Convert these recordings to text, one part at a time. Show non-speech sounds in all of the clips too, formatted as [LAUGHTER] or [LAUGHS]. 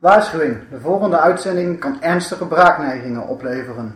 Waarschuwing. De volgende uitzending kan ernstige braakneigingen opleveren.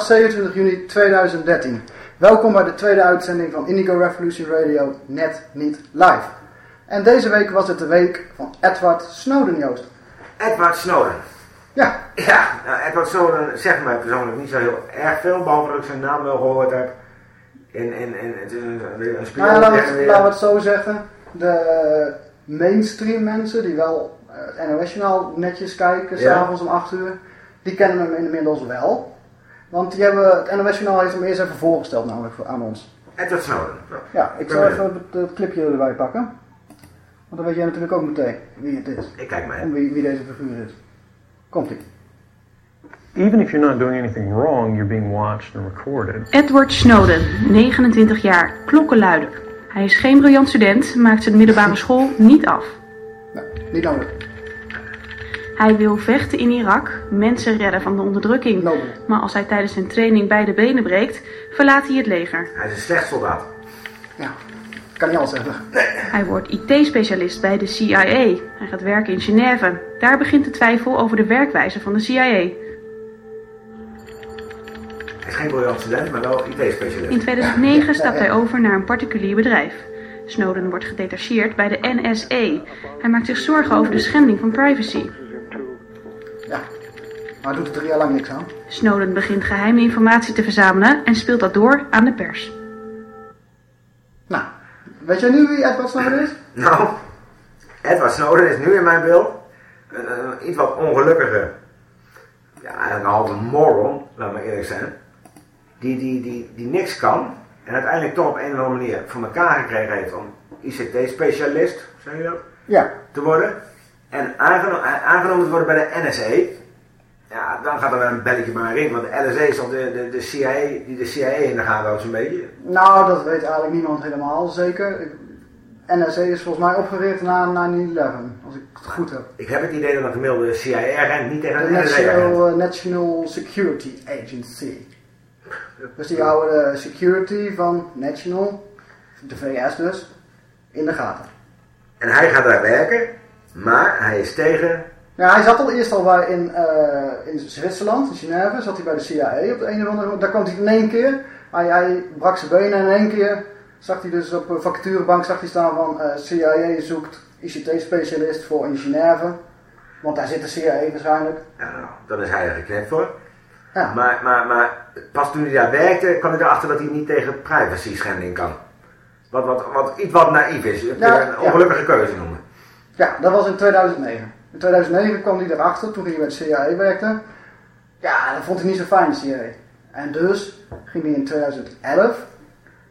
Is donderdag 27 juni 2013. Welkom bij de tweede uitzending van Indigo Revolution Radio Net Niet Live. En deze week was het de week van Edward Snowden, Joost. Edward Snowden. Ja, Ja, nou, Edward Snowden zegt mij persoonlijk niet zo heel erg veel, behalve dat ik zijn naam wel gehoord heb. In, in, in, het is een, weer een spion. nou ja, laten, we het, zo zeggen. De mainstream mensen die wel eh, het NOS-journaal netjes kijken, Ja. s'avonds om 8 uur, die kennen hem inmiddels wel. Want die hebben, het NOS-journaal heeft hem eerst even voorgesteld namelijk voor, aan ons. Edward Snowden. Nou, Ja, ik zal even het, het clipje erbij pakken. Want dan weet jij natuurlijk ook meteen wie het is. Ik kijk maar En even. wie, wie deze figuur is. Komt ie. even if you're not doing anything wrong, you're being watched and recorded. Edward Snowden, 29 jaar, klokkenluider. Hij is geen briljant student, maakt zijn middelbare school niet af. Nou, niet nodig. Hij wil vechten in Irak, mensen redden van de onderdrukking. Maar als hij tijdens zijn training beide benen breekt, verlaat hij het leger. Hij is een slecht soldaat. Ja, kan niet alles zeggen. Hij wordt IT-specialist bij de CIA. Hij gaat werken in Genève. Daar begint de twijfel over de werkwijze van de CIA. Hij is geen briljant student, maar wel IT-specialist. In 2009 stapt hij over naar een particulier bedrijf. Snowden wordt gedetacheerd bij de NSA. Hij maakt zich zorgen over de schending van privacy. Ja, maar doet het er heel lang niks aan. Snowden begint geheime informatie te verzamelen en speelt dat door aan de pers. Nou, weet jij nu wie Edward Snowden is? Nou, Edward Snowden is nu in mijn beeld een, een iets wat ongelukkige, ja, eigenlijk een halve moron, laat maar eerlijk zijn, die, die, die, die niks kan en uiteindelijk toch op een of andere manier voor elkaar gekregen heeft om ICT-specialist, zeg je dat, Ja, te worden en aangeno- aangenomen te worden bij de NSA. Ja, dan gaat er wel een belletje bij mij want de NSA is toch de, de, de CIA, die de CIA in de gaten houdt zo'n beetje. nou dat weet eigenlijk niemand helemaal zeker. Ik- NSA is volgens mij opgericht na 9-11, als ik het goed heb. Ik heb het idee dat een gemiddelde CIA-agent niet tegen De NSA-agent. National, eh, National Security Agency. Dus die houden de security van National, de VS dus, in de gaten. En hij gaat daar werken, maar hij is tegen. Ja, hij zat al eerst al bij in, eh, in Zwitserland, in Genève, zat hij bij de CIA op de een of andere Daar kwam hij in één keer. Hij, hij brak zijn benen en in één keer zag hij dus op een vacaturebank zag hij staan van eh, CIA zoekt ICT-specialist voor in Genève. Want daar zit de CIA waarschijnlijk. Ja, nou, dan is hij er geknipt voor. Ja. Maar, maar, maar pas toen hij daar werkte, kwam hij erachter dat hij niet tegen privacy schending kan. Wat, wat, wat iets wat naïef is. Ja, een ongelukkige keuze noemen. Ja, dat was in 2009. In 2009 kwam hij erachter, toen hij bij de CIA werkte. Ja, dat vond hij niet zo fijn, de CIA. En dus ging hij in 2011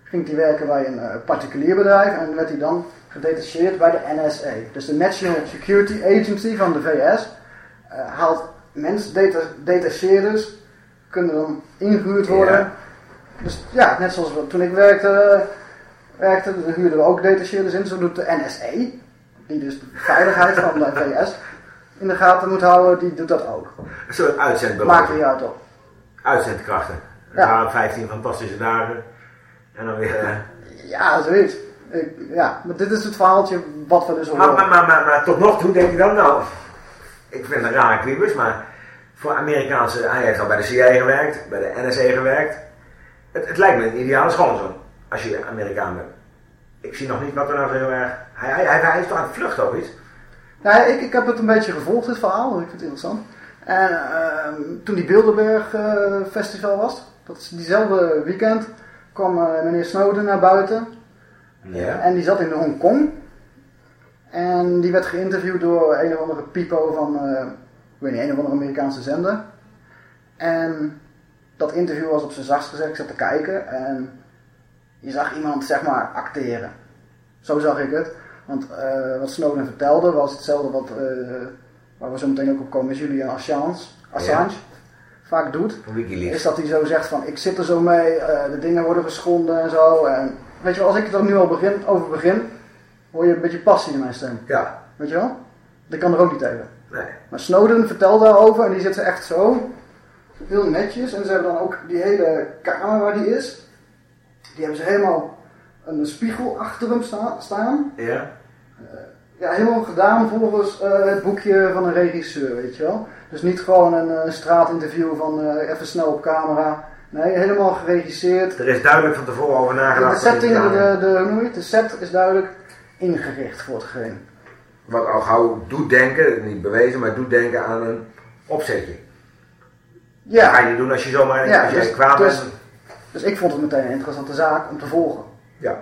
ging hij werken bij een eh, particulier bedrijf en werd hij dan gedetacheerd bij de NSA. Dus de National Security Agency van de VS eh, haalt mensen, deta detacheerders, kunnen dan ingehuurd worden. Ja. Dus ja, net zoals we- toen ik werkte, werkte, dan huurden we ook detacheerders in. Zo doet de NSA, die dus de veiligheid van de VS in de gaten moet houden, die doet dat ook. Een soort uitzendbureau. Maak er niet uit op. Uitzendkrachten. Ja. waren 15 fantastische dagen. En dan weer. eh, Ja, zoiets. Ik, ja, maar dit is het verhaaltje wat we dus al Maar, horen. maar, maar, maar, maar tot nog toe denk ik dan, nou, ik vind het een rare kriebus, maar voor Amerikaanse, hij heeft al bij de CIA gewerkt, bij de NSA gewerkt. Het, het lijkt me een ideale schoonzoon, als je Amerikaan bent. Ik zie nog niet wat er nou zo heel erg... Hij, hij, hij, hij is toch aan het vluchten of iets? Nou, ik, ik heb het een beetje gevolgd, dit verhaal. Ik vind het interessant. En ehm, toen die Bilderberg eh, festival was, dat is diezelfde weekend, kwam eh, meneer Snowden naar buiten. Ja. En die zat in Hongkong. En die werd geïnterviewd door een of andere pipo van, eh, ik weet niet, een of andere Amerikaanse zender. En dat interview was op zijn zachtst gezegd, ik zat te kijken en je zag iemand zeg maar acteren. Zo zag ik het. Want eh, wat Snowden vertelde was hetzelfde wat, eh, waar we zo meteen ook op komen, is Julian Assange, Assange vaak doet. Wikileaks. Is dat hij zo zegt van ik zit er zo mee, eh, de dingen worden geschonden en zo. En weet je wel, als ik er nu al begin, over begin, hoor je een beetje passie in mijn stem. Ja. Weet je wel? Dat kan er ook niet tegen. Nee. Maar Snowden vertelt daarover en die zit er echt zo heel netjes. En ze hebben dan ook die hele kamer waar die is. Die hebben ze helemaal een spiegel achter hem sta- staan. Ja. Ja, helemaal gedaan volgens eh, het boekje van een regisseur, weet je wel. Dus niet gewoon een eh, straatinterview van eh, even snel op camera. Nee, helemaal geregisseerd. Er is duidelijk van tevoren over De nagedacht. setting, de, dit de, je het? de set is duidelijk ingericht voor hetgeen. Wat al gauw doet denken, niet bewezen, maar doet denken aan een opzetje. Dat ga Ja, je niet doen als je zomaar Ja, als dus- kwaad dus- bent. Dus ik vond het meteen een interessante zaak om te volgen. Ja.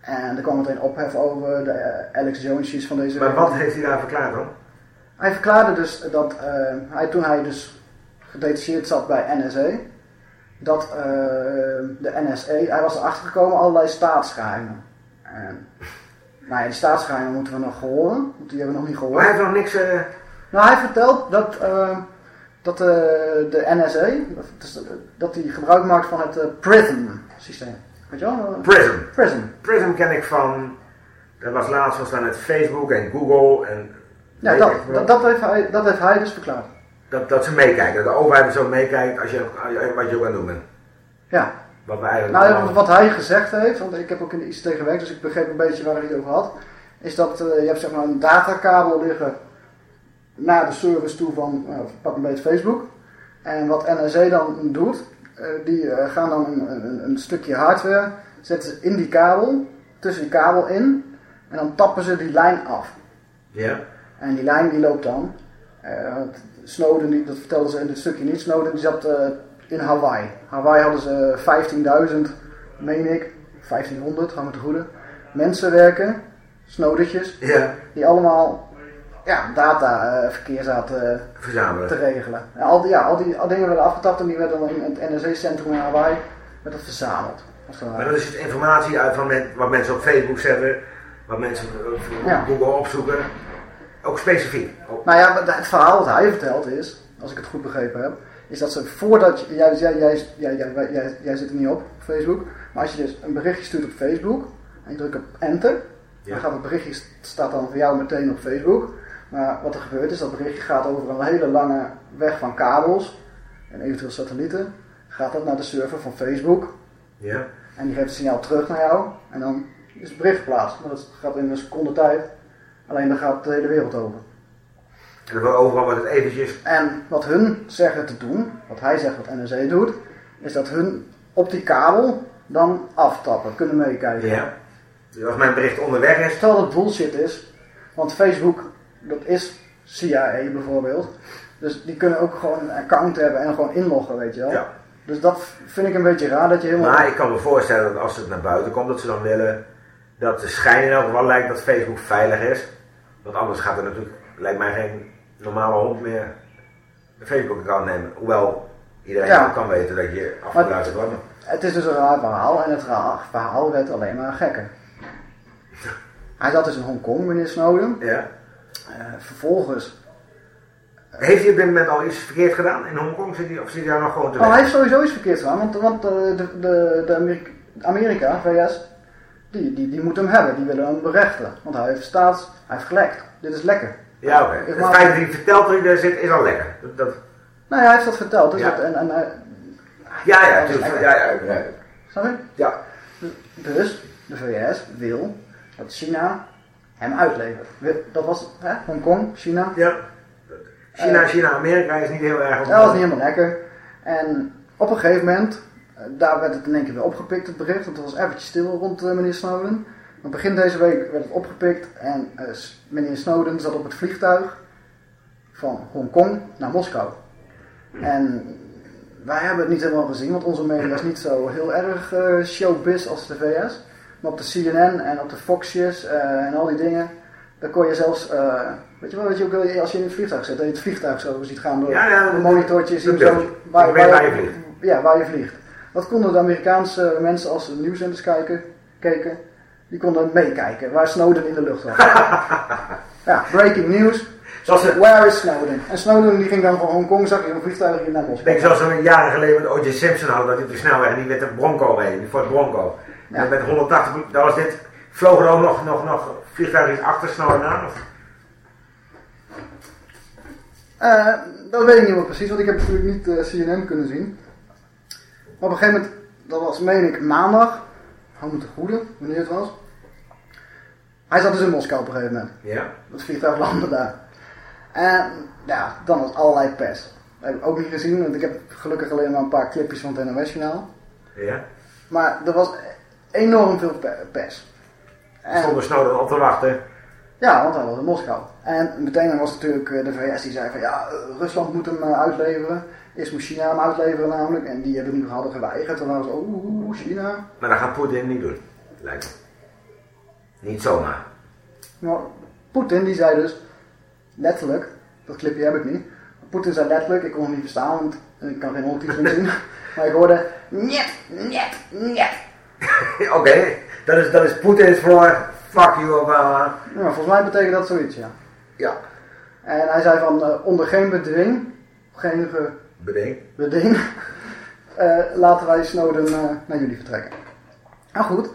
En er kwam meteen ophef over de eh, Alex Jonesjes van deze Maar wat heeft hij daar verklaard dan? Hij verklaarde dus dat eh, hij, toen hij dus gedetacheerd zat bij NSA, dat eh, de NSA, hij was erachter gekomen allerlei staatsgeheimen. En, nou ja, die staatsgeheimen moeten we nog horen, want die hebben we nog niet Maar gehoord. hij heeft nog niks... Nou, hij vertelt dat, dat eh, de NSA, dat, dus, dat die gebruik maakt van het eh, PRISM systeem. Weet je wel? Prism. PRISM. Prism ken ik van... Dat was laatst was dan het Facebook en Google en... Ja, dat, dat, dat, heeft hij, dat heeft hij dus verklaard. dat, dat ze meekijken. Dat de overheid zo meekijkt als je, wat je ook aan het doen bent. Ja, Wat eigenlijk... Nou, allemaal- wat hij gezegd heeft, want ik heb ook in de ICT gewerkt, dus ik begreep een beetje waar hij het over had, is dat eh, je hebt zeg maar een datakabel liggen naar de service toe van, nou, pak een beetje Facebook. En wat NRC dan doet, eh, die eh, gaan dan een, een, een stukje hardware, zetten ze in die kabel, tussen die kabel in, en dan tappen ze die lijn af. Ja. En die lijn die loopt dan. eh, Snowden, die, dat vertelden ze in dit stukje niet. Snowden die zat eh, in Hawaii. Hawaii hadden ze 15.000, meen ik, 1500, hang me te goede, mensen werken, Snowdertjes, Ja. die allemaal ja, dataverkeer zaten eh, Verzamelen. te regelen. En al, die, ja, al die al dingen werden afgetapt en die werden dan in het NRC-centrum in Hawaii werd dat verzameld. het. Maar dat is dus informatie uit van men- wat mensen op Facebook zetten, wat mensen op Ja. Google opzoeken. Ook specifiek. Ook- Nou ja, het verhaal wat hij vertelt is, als ik het goed begrepen heb, is dat ze voordat je, jij, jij, jij, jij, jij, jij, jij zit er niet op, op Facebook, maar als je dus een berichtje stuurt op Facebook en je drukt op enter, Ja. dan gaat het berichtje, staat dan voor jou meteen op Facebook. Maar wat er gebeurt is, dat berichtje gaat over een hele lange weg van kabels en eventueel satellieten, gaat dat naar de server van Facebook Ja. en die geeft het signaal terug naar jou en dan is het bericht geplaatst. Maar dat gaat in een seconde tijd, alleen dan gaat de hele wereld over. En overal wordt het eventjes. En wat hun zeggen te doen, wat hij zegt wat NRC doet, is dat hun op die kabel dan aftappen, kunnen meekijken. Ja. Dus als mijn bericht onderweg is. Terwijl dat bullshit is, want Facebook, dat is CIA bijvoorbeeld. Dus die kunnen ook gewoon een account hebben en gewoon inloggen, weet je wel. Ja. Dus dat vind ik een beetje raar dat je helemaal... Maar ik kan me voorstellen dat als het naar buiten komt, dat ze dan willen dat de schijn in elk geval lijkt dat Facebook veilig is. Want anders gaat er natuurlijk, lijkt mij geen normale hond meer een Facebook-account nemen. Hoewel iedereen Ja. kan weten dat je afgeluisterd wordt. Het is dus een raar verhaal en het raar verhaal werd alleen maar gekker. [LAUGHS] Hij zat dus in Hongkong, meneer Snowden. Ja. Eh, vervolgens Heeft hij op dit moment al iets verkeerd gedaan in Hongkong? Zit hij, of zit hij daar nog gewoon te Oh, hij heeft sowieso iets verkeerd gedaan, want, want eh, de, de, de Amerika, Amerika, VS, die, die, die moet hem hebben, die willen hem berechten. Want hij heeft staats, hij heeft gelekt. Dit is lekker. Ja, oké. Ik Het feit dat hij vertelt dat hij er zit, is al lekker. Dat, dat, Nou ja, hij heeft dat verteld. Dus Ja. dat, en, en, hij- ja, ja, dat is tuurlijk. lekker. ja, ja, ja. Snap je? ja. Dus de VS wil dat China hem uitlevert. Wil- Dat was hè, Hongkong, China. ja. China, China, Amerika is niet heel erg op. Dat was niet helemaal lekker. En op een gegeven moment, eh, daar werd het in één keer weer opgepikt, het bericht. Want het was eventjes stil rond eh, meneer Snowden. Maar begin deze week werd het opgepikt en eh, s- meneer Snowden zat op het vliegtuig van Hongkong naar Moskou. En wij hebben het niet helemaal gezien, want onze media is niet zo heel erg eh, showbiz als de VS. Maar op de CNN en op de Foxjes eh, en al die dingen, daar kon je zelfs, eh, weet je wel, weet je ook, wel, als je in het vliegtuig zit, dat je het vliegtuig zo ziet gaan door Ja, ja, een monitortje, zie je dat zo waar je vliegt. Ja, waar je vliegt. Dat konden de Amerikaanse mensen als ze nieuwszenders kijken, keken, die konden meekijken waar Snowden in de lucht was. [LAUGHS] ja, breaking news. Zoals ze, Where is Snowden? En Snowden die ging dan van Hongkong, zag je een vliegtuig hier naar ik Moskou. denk zoals we jaren geleden met O.J. Simpson hadden, dat hij op de snelweg en die met de Bronco reed, die Ford Bronco. Ja. Met 180, dat was dit, vlogen er ook nog, nog, nog vliegtuigjes achter Snowden aan? Of? Eh, dat weet ik niet meer precies, want ik heb natuurlijk niet eh, CNN kunnen zien. Maar op een gegeven moment, dat was meen ik maandag, hou me te goede, wanneer het was. Hij zat dus in Moskou op een gegeven moment. Ja. Het vliegtuig landde daar. En ja, dan was allerlei pers. Dat heb ik ook niet gezien, want ik heb gelukkig alleen maar een paar clipjes van het NOS journaal. Ja. Maar er was enorm veel pe- pers. En- Stonden Snowden op te wachten. ja, want hij was in Moskou. En meteen was natuurlijk eh, de VS die zei van ja, eh, Rusland moet hem eh, uitleveren. Eerst moest China hem uitleveren namelijk. En die hebben nu hadden geweigerd. Toen waren ze, oeh, China. Maar dat gaat Poetin niet doen, lijkt me. Niet zomaar. Maar Poetin die zei dus letterlijk, dat clipje heb ik niet. Poetin zei letterlijk, ik kon hem niet verstaan, want ik kan geen ondertiteling zien. [LAUGHS] Maar ik hoorde, niet, niet, niet. [LAUGHS] Oké, dat is, dat is Poetin voor fuck you Obama. Ja, volgens mij betekent dat zoiets, ja. Ja, En hij zei van, eh, onder geen bedwing, geen ge- bedenk. beding, [LAUGHS] eh, laten wij Snowden eh, naar jullie vertrekken. Nou goed,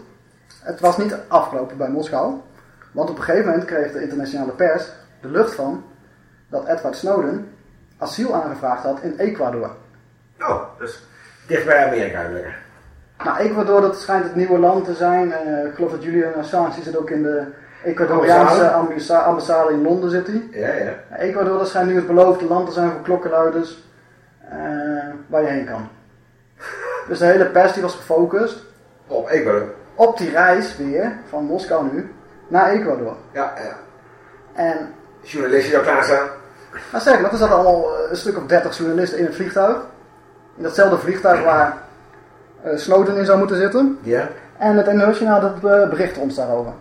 het was niet afgelopen bij Moskou. Want op een gegeven moment kreeg de internationale pers de lucht van dat Edward Snowden asiel aangevraagd had in Ecuador. Oh, dus dicht bij Amerika lekker. Nou, Ecuador dat schijnt het nieuwe land te zijn. Eh, ik geloof dat Julian Assange zit ook in de Ecuadoriaanse ambassa- ambassade in Londen zit hij. Ja, ja. Ecuador dat schijnt nu het beloofde land te zijn voor klokkenluiders eh, waar je heen kan. [LAUGHS] Dus de hele pers die was gefocust Op Ecuador. op die reis weer van Moskou nu naar Ecuador. Ja, ja. En Journalisten die al klaar staan. nou zeg dat er zaten allemaal eh, een stuk of 30 journalisten in het vliegtuig. In datzelfde vliegtuig waar Snowden in zou moeten zitten. Ja. En het internationaal dat eh, bericht ons daarover.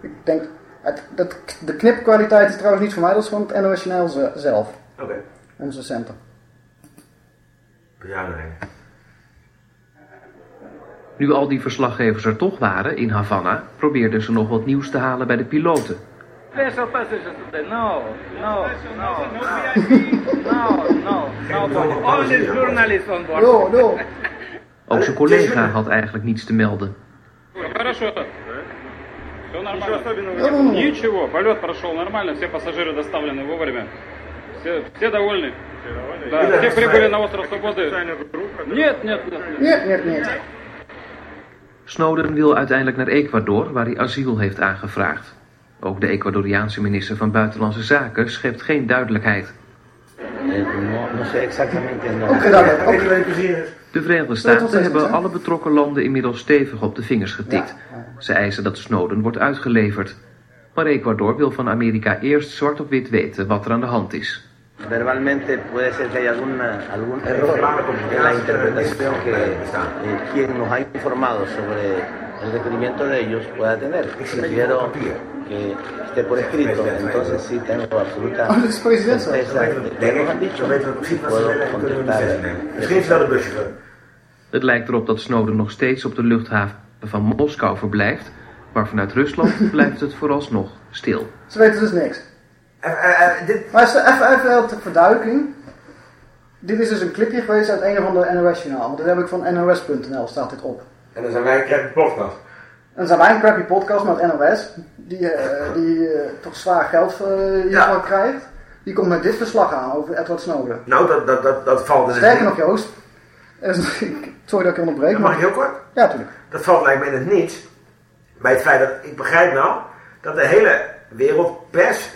Ik denk, het, dat, de knipkwaliteit is trouwens niet van mij, dat is van het zelf. Oké. Onze center. Bezuiniging. Nu al die verslaggevers er toch waren in Havana, probeerden ze nog wat nieuws te halen bij de piloten. Special passengers today. No, no, no, no, no, no, no. Only journalists on board. No, no. Ook zijn collega had eigenlijk niets te melden. Хорошо. Все нормально. No, no, no. Ничего, полет прошел нормально, все пассажиры доставлены вовремя. Все, все довольны. Да, все прибыли на остров Свободы. Нет, нет, нет. нет. Niet, niet, niet. Snowden wil uiteindelijk naar Ecuador, waar hij asiel heeft aangevraagd. Ook de Ecuadoriaanse minister van Buitenlandse Zaken schept geen duidelijkheid. no, no sé exactamente. No. De Verenigde Staten hebben alle betrokken landen inmiddels stevig op de vingers getikt. Ze eisen dat Snowden wordt uitgeleverd. Maar Ecuador wil van Amerika eerst zwart op wit weten wat er aan de hand is. Verbalmente puede ser que haya alguna, algún error en la interpretación que eh, quien nos ha informado sobre el requerimiento de ellos pueda tener. Prefiero que esté por escrito, entonces sí tengo absoluta dat zo. certeza de lo que nos han ik, dicho y puedo contestar. het de. Het lijkt erop dat Snowden nog steeds op de luchthaven van Moskou verblijft, maar vanuit Rusland [LAUGHS] blijft het vooralsnog stil. Ze weten dus niks. Eh, eh, eh, dit, Maar even, even, even ter verduidelijking. Dit is dus een clipje geweest uit een of ander NOS-journaal. Want dit heb ik van NOS.nl, staat dit op. en dan zijn wij een crappy podcast. En dan zijn wij een crappy podcast met NOS, die, eh, die eh, toch zwaar geld hiervoor Ja. krijgt. Die komt met dit verslag aan over Edward Snowden. Nou, dat, dat, dat, dat valt dus Sterker nog, Joost. [LAUGHS] Sorry dat ik je onderbreek, Mag ik heel kort? Ja, natuurlijk. Dat valt lijkt me in het niets. Bij het feit dat, ik begrijp nou, dat de hele wereldpers,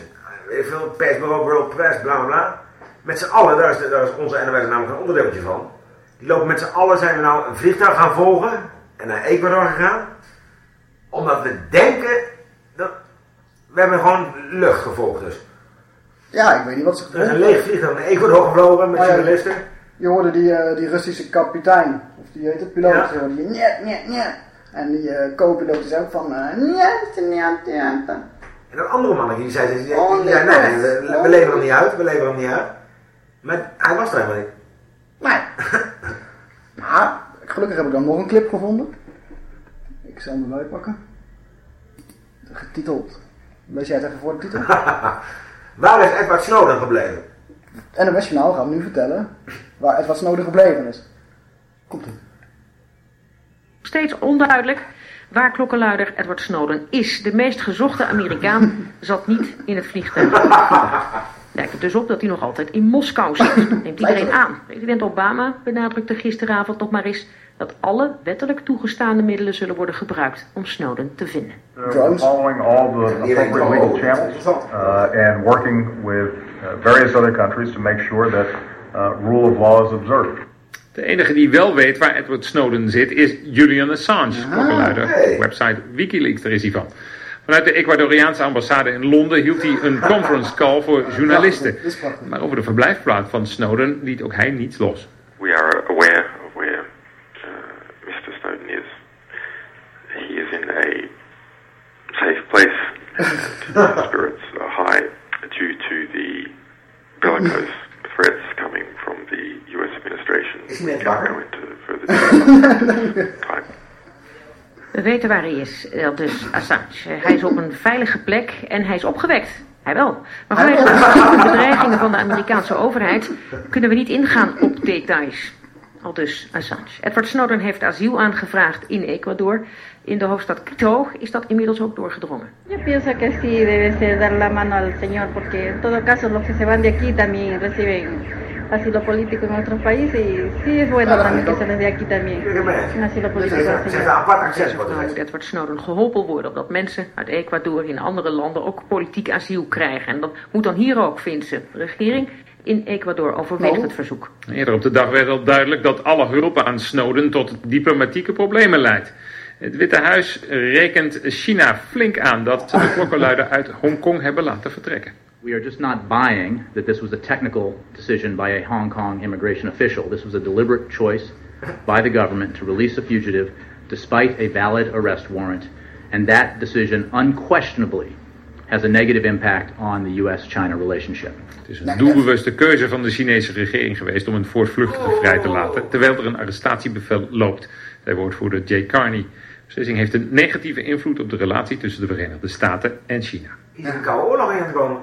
veel, persbureau, world press, bla bla bla, met z'n allen, daar is, daar is onze NOS namelijk een onderdeeltje van, die lopen met z'n allen, zijn we nou een vliegtuig gaan volgen en naar Ecuador gegaan, omdat we denken, dat, we hebben gewoon lucht gevolgd dus. Ja, ik weet niet wat ze is een gevonden leeg vliegtuig naar Ecuador gevlogen met Oh ja. journalisten. Je hoorde die, eh, die Russische kapitein, of die heet het, piloot, Ja. die niet, niet, niet. En die eh co-piloot zei ook van, niet, niet, niet. En dat andere mannetje die zei, die zei, Oh, die zei, nee, nee, we, we oh. leveren hem niet uit, we leveren hem niet uit. Maar hij was er helemaal niet. Nee. [LAUGHS] maar, gelukkig heb ik dan nog een clip gevonden. Ik zal hem erbij pakken. Getiteld. Lees jij het even voor de titel? [LAUGHS] Waar is Edward Snowden gebleven? En de Journaal gaat nu vertellen waar Edward Snowden gebleven is. Komt ie. Steeds onduidelijk waar klokkenluider Edward Snowden is. De meest gezochte Amerikaan [LAUGHS] zat niet in het vliegtuig. Lijkt het dus op dat hij nog altijd in Moskou zit. Neemt iedereen aan. President Obama benadrukte gisteravond nog maar eens dat alle wettelijk toegestaande middelen zullen worden gebruikt om Snowden te vinden. Uh, following all the appropriate legal channels uh, and working with uh, various other countries to make sure that uh, rule of law is observed. De enige die wel weet waar Edward Snowden zit is Julian Assange, klokkenluider. hey. Website Wikileaks, daar is hij van. Vanuit de Ecuadoriaanse ambassade in Londen hield hij een conference call voor journalisten. Maar over de verblijfplaats van Snowden liet ook hij niets los. We are aware of where uh, Mr. Snowden is. He is in a safe place. and spirits are high due to the bellicose threats coming from the U.S. administration. We can't go into further detail. [LAUGHS] We weten waar hij is, eh, dus Assange. Hij is op een veilige plek en hij is opgewekt. Hij wel. Maar vanwege de bedreigingen van de Amerikaanse overheid kunnen we niet ingaan op details. Al dus Assange. Edward Snowden heeft asiel aangevraagd in Ecuador. In de hoofdstad Quito is dat inmiddels ook doorgedrongen. Yo pienso que sí debe ser dar la mano al señor, porque en todo caso los que se van de aquí también reciben asilo político en otros países y sí es bueno también que se les dé aquí también un asilo político moet Edward Snowden geholpen worden, omdat mensen uit Ecuador in andere landen ook politiek asiel krijgen. En dat moet dan hier ook, vindt ze. De regering in Ecuador overweegt het verzoek. Eerder op de dag werd al duidelijk dat alle hulp aan Snowden tot diplomatieke problemen leidt. Het Witte Huis rekent China flink aan dat ze de klokkenluider uit Hongkong hebben laten vertrekken. We are just not buying that this was a technical decision by a Hong Kong immigration official. This was a deliberate choice by the government to release a fugitive despite a valid arrest warrant. And that decision unquestionably has a negative impact on the US China relationship. Het is een doelbewuste keuze van de Chinese regering geweest om een voortvluchtige vrij te laten, terwijl er een arrestatiebevel loopt, zei woordvoerder Jay Carney. Beslissing heeft een negatieve invloed op de relatie tussen de Verenigde Staten en China. Hier is een koude oorlog in gekomen.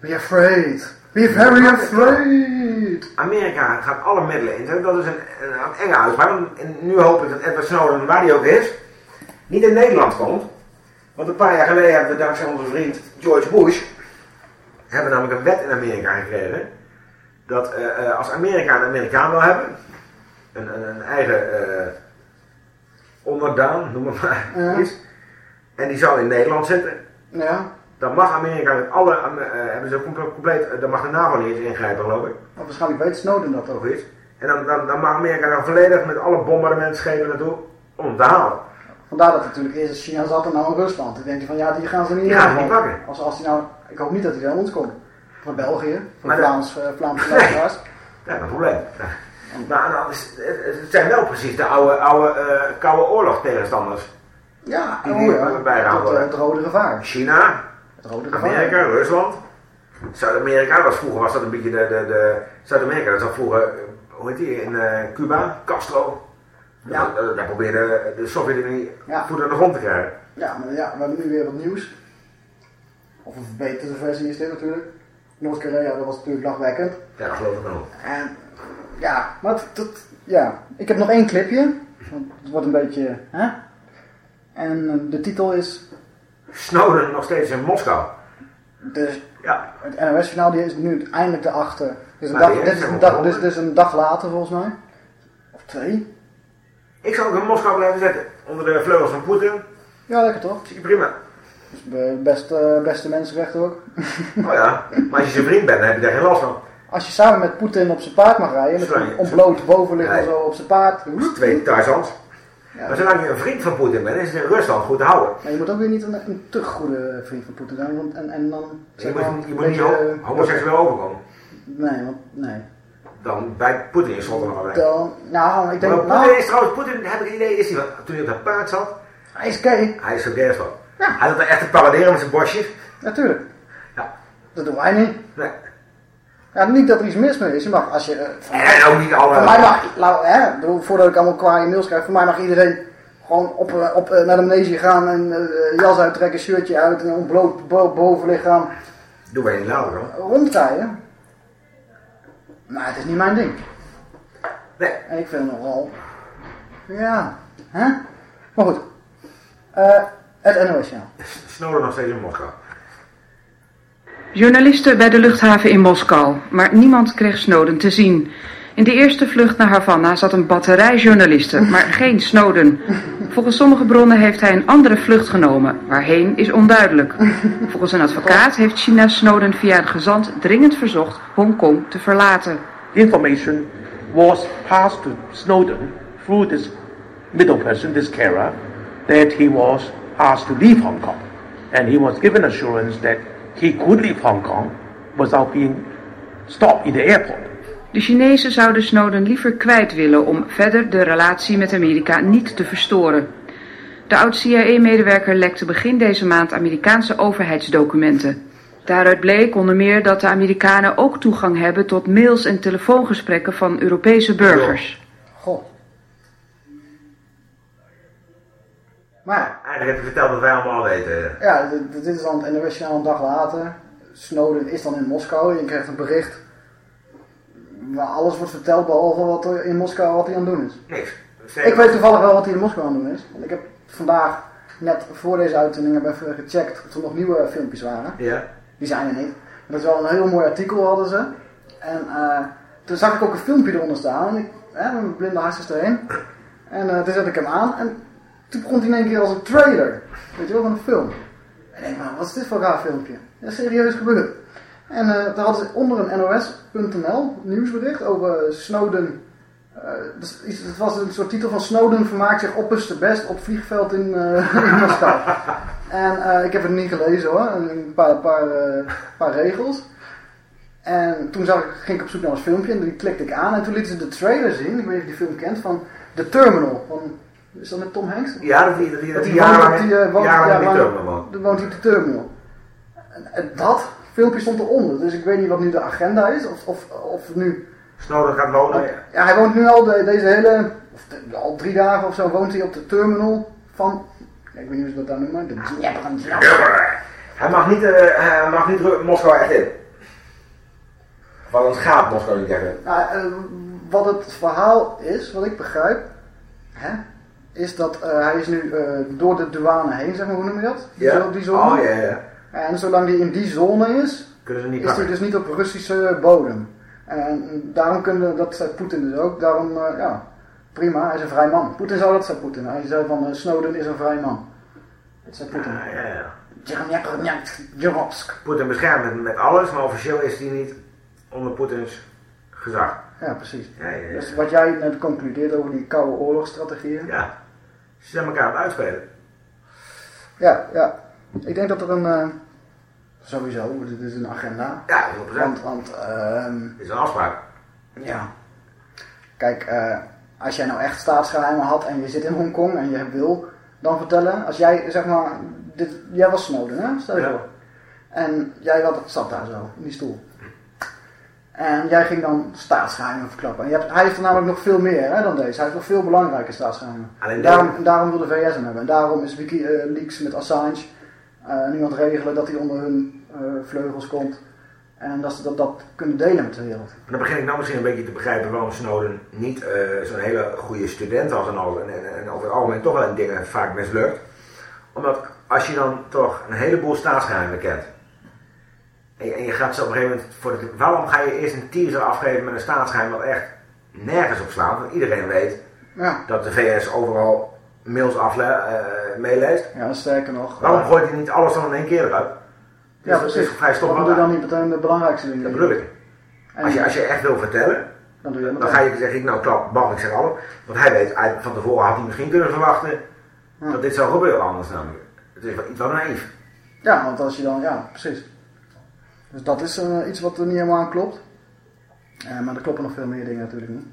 Be afraid. Be very afraid. Amerika gaat alle middelen inzetten. Dat is een, een, een enge uitspraak. En nu hoop ik dat Edward Snowden, waar hij ook is, niet in Nederland komt. Want een paar jaar geleden hebben we dankzij onze vriend George Bush, hebben we namelijk een wet in Amerika gekregen. Dat eh, eh, als Amerika een Amerikaan wil hebben, een, een, een eigen eh, onderdaan, noem het maar Ja. iets, en die zou in Nederland zitten, Ja, dan mag Amerika met alle, eh, hebben ze compleet, eh, dan mag de NAVO niet eens ingrijpen geloof ik. maar waarschijnlijk weet Snowden dat ook. Iets. En dan, dan, dan mag Amerika dan volledig met alle bombardementschepen naartoe om te halen. Vandaar dat natuurlijk eerst China zat en nou in Rusland. Ik denk van ja, die gaan ze niet aanvallen. pakken. Als, als die nou, ik hoop niet dat hij naar ons komt. Van België, van dat- Vlaams, uh, Vlaamse [LAUGHS] luisteraars. Ja, dat probleem. Maar dan is, het, zijn wel precies de oude, oude eh, koude oorlog tegenstanders. Ja, Die oh ja, het, eh, worden. het rode gevaar. China, Het rode gevaar. Amerika, Rusland. Zuid-Amerika, was vroeger was dat een beetje de, de, de Zuid-Amerika, dat zat vroeger, eh, hoe heet die, in Cuba, Castro. Ja. Daar, daar probeerde de Sovjet-Unie Ja. voet aan de grond te krijgen. Ja, maar ja, we hebben nu weer wat nieuws. Of een verbeterde versie is dit natuurlijk. Noord-Korea, dat was natuurlijk lachwekkend. Ja, dat geloof ik wel. En ja, maar het- ja, ik heb nog één clipje. Het wordt een beetje, hè? En eh, de titel is, Snowden nog steeds in Moskou. dus Ja. het NOS-journaal die is nu eindelijk erachter. Dit is een dag, dit is een dag, is een dag later volgens mij. Of twee. Ik zou ook in Moskou blijven zitten, onder de vleugels van Poetin. Ja, lekker toch? Zie je prima. Dus eh, beste, beste mensenrechten ook. Oh ja, maar als je zijn vriend bent, dan heb je daar geen last van. Als je samen met Poetin op zijn paard mag rijden, met een ontbloot bovenlichaam zo op zijn paard. Twee Tarzans. Ja. Maar zolang je een vriend van Poetin bent, is het in Rusland goed te houden. Maar je moet ook weer niet een, een te goede vriend van Poetin zijn. Want, en, en dan, Je zeg moet, maar, je moet niet beetje, homoseksueel overkomen. Nee, want, nee. Dan bij Poetin is slot er nog. Dan, nou, ik denk, Maar nou, Poetin is trouwens, Poetin, heb ik het idee, is hij, wat- toen hij op dat paard zat, hij is gay. hij is zo gay als wat. Hij doet echt te paraderen met zijn bosjes. Natuurlijk. Ja. Dat doen wij niet. Nee. Ja, niet dat er iets mis mee is. Je mag, als je... eh, van, En ook niet alle... Voor mij mag, nou, hè, bedoel, voordat ik allemaal kwaaie mails krijg, voor mij mag iedereen gewoon op, eh, op, eh, naar de manege gaan en jas uittrekken, shirtje uit en bo bovenlichaam Doen wij niet later hoor. rondrijden. Maar het is niet mijn ding. Nee. En ik vind het nogal... Ja, hè? Maar goed. Eh het NOS, ja. [LAUGHS] Snowden nog steeds in Moskou. Journalisten bij de luchthaven in Moskou, maar niemand kreeg Snowden te zien. In de eerste vlucht naar Havana zat een batterij journalisten, maar geen Snowden. Volgens sommige bronnen heeft hij een andere vlucht genomen. Waarheen is onduidelijk. Volgens een advocaat heeft China Snowden via een gezant dringend verzocht Hongkong te verlaten. information was passed to Snowden through this middle person, this Kara, that he was asked to leave Hong Kong. And he was given assurance that he could leave Hong Kong without being stopped in the airport. De Chinezen zouden Snowden liever kwijt willen om verder de relatie met Amerika niet te verstoren. De oud-CIA-medewerker lekte begin deze maand Amerikaanse overheidsdocumenten. Daaruit bleek onder meer dat de Amerikanen ook toegang hebben tot mails en telefoongesprekken van Europese burgers. Goh. Maar Eigenlijk heb je verteld dat wij allemaal weten. ja, dit, dit is dan het NOS journaal een dag later. Snowden is dan in Moskou. Je krijgt een bericht waar alles wordt verteld behalve wat er in Moskou wat hij aan het doen is. Niks. Ik weet toevallig wel wat hij in Moskou aan het doen is. Want ik heb vandaag, net voor deze uitzending, heb even gecheckt of er nog nieuwe filmpjes waren. Ja. Die zijn er niet. Maar dat is wel een heel mooi artikel hadden ze. En eh, toen zag ik ook een filmpje eronder staan. En ik, hè, met mijn blinde hartjes erheen. En eh, toen zette ik hem aan. En toen begon hij in één keer als een trailer. Weet je wel, van een film. En ik denk, wat is dit voor een raar filmpje? Dat is serieus gebeurd. En eh daar hadden ze onder een NOS.nl nieuwsbericht over Snowden. eh, dus iets- het was een soort titel van Snowden vermaakt zich opperste best op vliegveld in, eh in Moskou. En eh, ik heb het niet gelezen hoor, een paar, paar, eh, paar regels. En toen zag ik, ging ik op zoek naar een filmpje en die klikte ik aan. En toen lieten ze de trailer zien, ik weet niet of je die film kent, van The Terminal. Van, is dat met Tom Hanks? Ja, dat die, dat die, Dat dat die jarenlang eh, woont- jarenlang ja, in die woont- terminal woont. Dan woont hij op de terminal. En, en dat filmpje stond eronder. Dus ik weet niet wat nu de agenda is. Of, of, of nu... Snowden gaat wonen. Ja, hij woont nu al de- deze hele... Of de- al drie dagen of zo woont hij op de terminal van... Ik weet niet hoe ze dat daar noemen. De. Hij mag niet, eh, hij mag niet Moskou echt in. Want het gaat Moskou niet echt in. Nou, eh, wat het verhaal is, wat ik begrijp, hè, is dat eh, hij is nu eh, door de douane heen, zeg maar, hoe noem je dat? Die Ja. Die zone. Oh ja, ja. En zolang hij in die zone is, Kunnen ze niet is hij dus niet op Russische bodem. En daarom kunnen, dat zei Poetin dus ook, daarom, eh, ja, prima, hij is een vrij man. Poetin zou dat, zei Poetin. Hij zei van, Snowden is een vrij man. Dat zei Poetin. Ja, ja. Jerosk. Poetin beschermt met, met alles, maar officieel is hij niet onder Poetins gezag. Ja, precies. Ja, ja, ja. Dus wat jij net concludeert over die koude oorlogsstrategieën. Ja. Ze zijn elkaar aan het uitspelen. Ja, ja. Ik denk dat er een. eh, sowieso, dit is een agenda. Ja, 100%. Want, want ehm, Dit is een afspraak. ja. Kijk, eh, als jij nou echt staatsgeheimen had en je zit in Hongkong en je wil dan vertellen. Als jij, zeg maar, dit, jij was Snowden, hè? Stel je Ja. voor. En jij wat, zat daar zo, in die stoel. En jij ging dan staatsgeheimen verklappen. En je hebt, hij heeft er namelijk nog veel meer hè, dan deze. Hij heeft nog veel belangrijke staatsgeheimen. Alleen En daarom, en daarom wil de VS hem hebben. En daarom is Wikileaks met Assange eh nu aan het regelen dat hij onder hun eh, vleugels komt. En dat ze dat, dat kunnen delen met de wereld. En dan begin ik nou misschien een beetje te begrijpen waarom Snowden niet eh, zo'n hele goede student was en al. En, en, en over het algemeen toch wel in dingen vaak mislukt. Omdat als je dan toch een heleboel staatsgeheimen kent. En je, en je gaat zo op een gegeven moment voor de, Waarom ga je eerst een teaser afgeven met een staatsgeheim wat echt nergens op slaat? Want iedereen weet Ja, dat de VS overal mails afle eh, meeleest. ja sterker nog. Waarom eh, gooit hij niet alles dan in één keer eruit? ja, Dus dat precies. is vrij stom. Waarom doe je dan niet meteen de belangrijkste dingen? Dat bedoel ik. Als je, als je echt wil vertellen, Dan doe je Dan ga je zeggen, ik nou klap, bam, ik zeg alles. Want hij weet, hij- van tevoren had hij misschien kunnen verwachten dat dit zou gebeuren anders namelijk. Het is wel iets wel naïef. Ja, want als je dan, ja, precies. Dus dat is eh, iets wat er niet helemaal aan klopt. Eh, maar er kloppen nog veel meer dingen natuurlijk niet.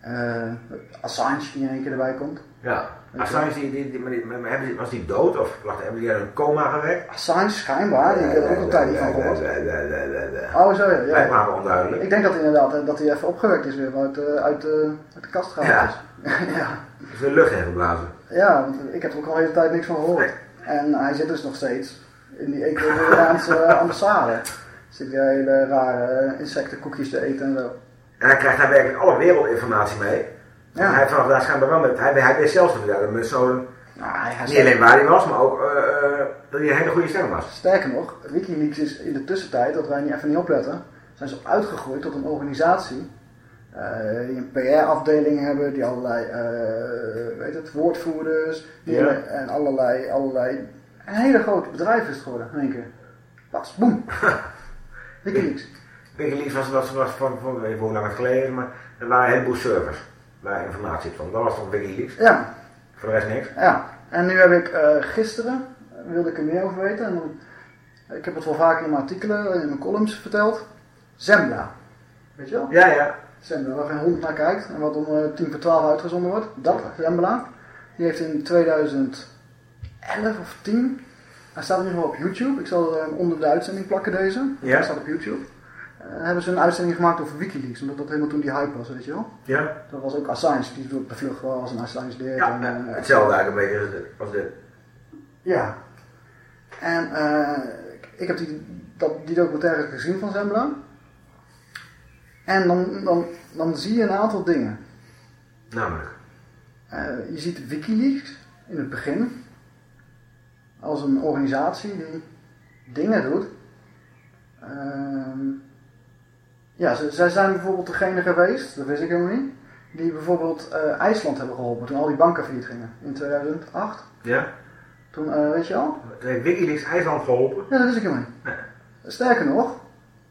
Eh, Assange die in één keer erbij komt. Ja. Assange, die, die, maar maar was die dood of wacht, hebben die uit een coma gewekt? Assange schijnbaar, ik heb er ook een tijd niet van gehoord. Oh, zo ja. Ja. waren onduidelijk. Ik denk dat hij inderdaad dat hij even opgewekt is weer uit, uit, de kast gehaald Ja. is. [LAUGHS] ja. Is de lucht ingeblazen. ja, want ik heb er ook al de hele tijd niks van gehoord. En hij zit dus nog steeds in die Ecuadoriaanse ambassade. Zit die hele rare insectenkoekjes te eten en zo. En hij krijgt daar werkelijk alle wereldinformatie mee. Ja. En hij heeft vanaf daar schijnbaar wel met, hij, hij weet zelfs te vertellen met zo'n, Nou, hij, hij niet alleen waar hij was, maar ook eh, eh, dat hij een hele goede stem was. Sterker nog, Wikileaks is in de tussentijd, dat wij niet even niet opletten, zijn ze uitgegroeid tot een organisatie eh, die een PR-afdeling hebben, die allerlei weet het, woordvoerders die Ja. en allerlei, allerlei. Een hele groot bedrijf is het geworden in één keer. Pas, boem. [LAUGHS] Wikileaks. Wikileaks was, was, was van, van, hoe lang het geleden maar er waren een heleboel servers waar informatie stond. Dat was toch Wikileaks? Ja, Voor de rest niks. ja. En nu heb ik eh, gisteren, wilde ik er meer over weten, en dan, ik heb het wel vaker in mijn artikelen, in mijn columns verteld, Zembla. Weet je wel? Ja, ja. Zembla, waar geen hond naar kijkt en wat om eh, 10 voor 12 uitgezonden wordt. Dat, Zembla. Die heeft in 2011 of 10, hij staat in ieder geval op YouTube. Ik zal er onder de uitzending plakken deze. Ja. Hij staat op YouTube. Eh, hebben ze een uitzending gemaakt over Wikileaks, omdat dat helemaal toen die hype was, weet je wel. Ja. Dat was ook Assange, die op de vlucht was en Assange deed. Ja, en, eh, eh, hetzelfde eigenlijk een beetje als dit. Ja. En eh, ik heb die, dat, die documentaire gezien van Zembla. En dan, dan, dan zie je een aantal dingen. Namelijk. Eh, je ziet Wikileaks in het begin als een organisatie die dingen doet. Ehm, ja, zij zijn bijvoorbeeld degene geweest, dat wist ik helemaal niet, die bijvoorbeeld eh, IJsland hebben geholpen toen al die banken failliet gingen in 2008. Ja. Toen, eh, weet je al? Heeft Wikileaks IJsland geholpen. Ja, dat wist ik helemaal niet. Sterker nog,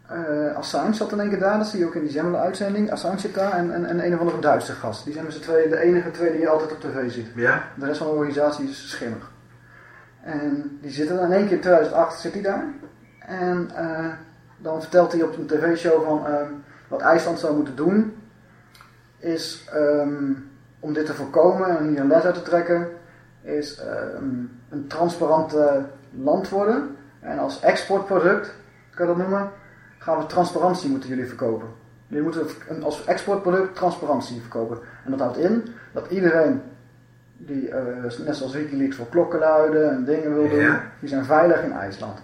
eh, Assange zat in één keer daar, dat zie je ook in die Zemmelen-uitzending. Assange zit daar en, en, en een of andere Duitse gast. Die zijn met z'n tweeën de enige twee die je altijd op tv ziet. Ja. De rest van de organisatie is schimmig. En die zitten in één keer in 2008 zit hij daar. En eh, dan vertelt hij op een tv-show van ehm, wat IJsland zou moeten doen. Is ehm, om dit te voorkomen en hier een les uit te trekken. Is ehm, een transparante land worden. En als exportproduct, kan je dat noemen, gaan we transparantie moeten jullie verkopen. Jullie moeten als exportproduct transparantie verkopen. En dat houdt in dat iedereen die eh, net zoals Wikileaks voor klokken luiden en dingen wil doen, Ja. die zijn veilig in IJsland.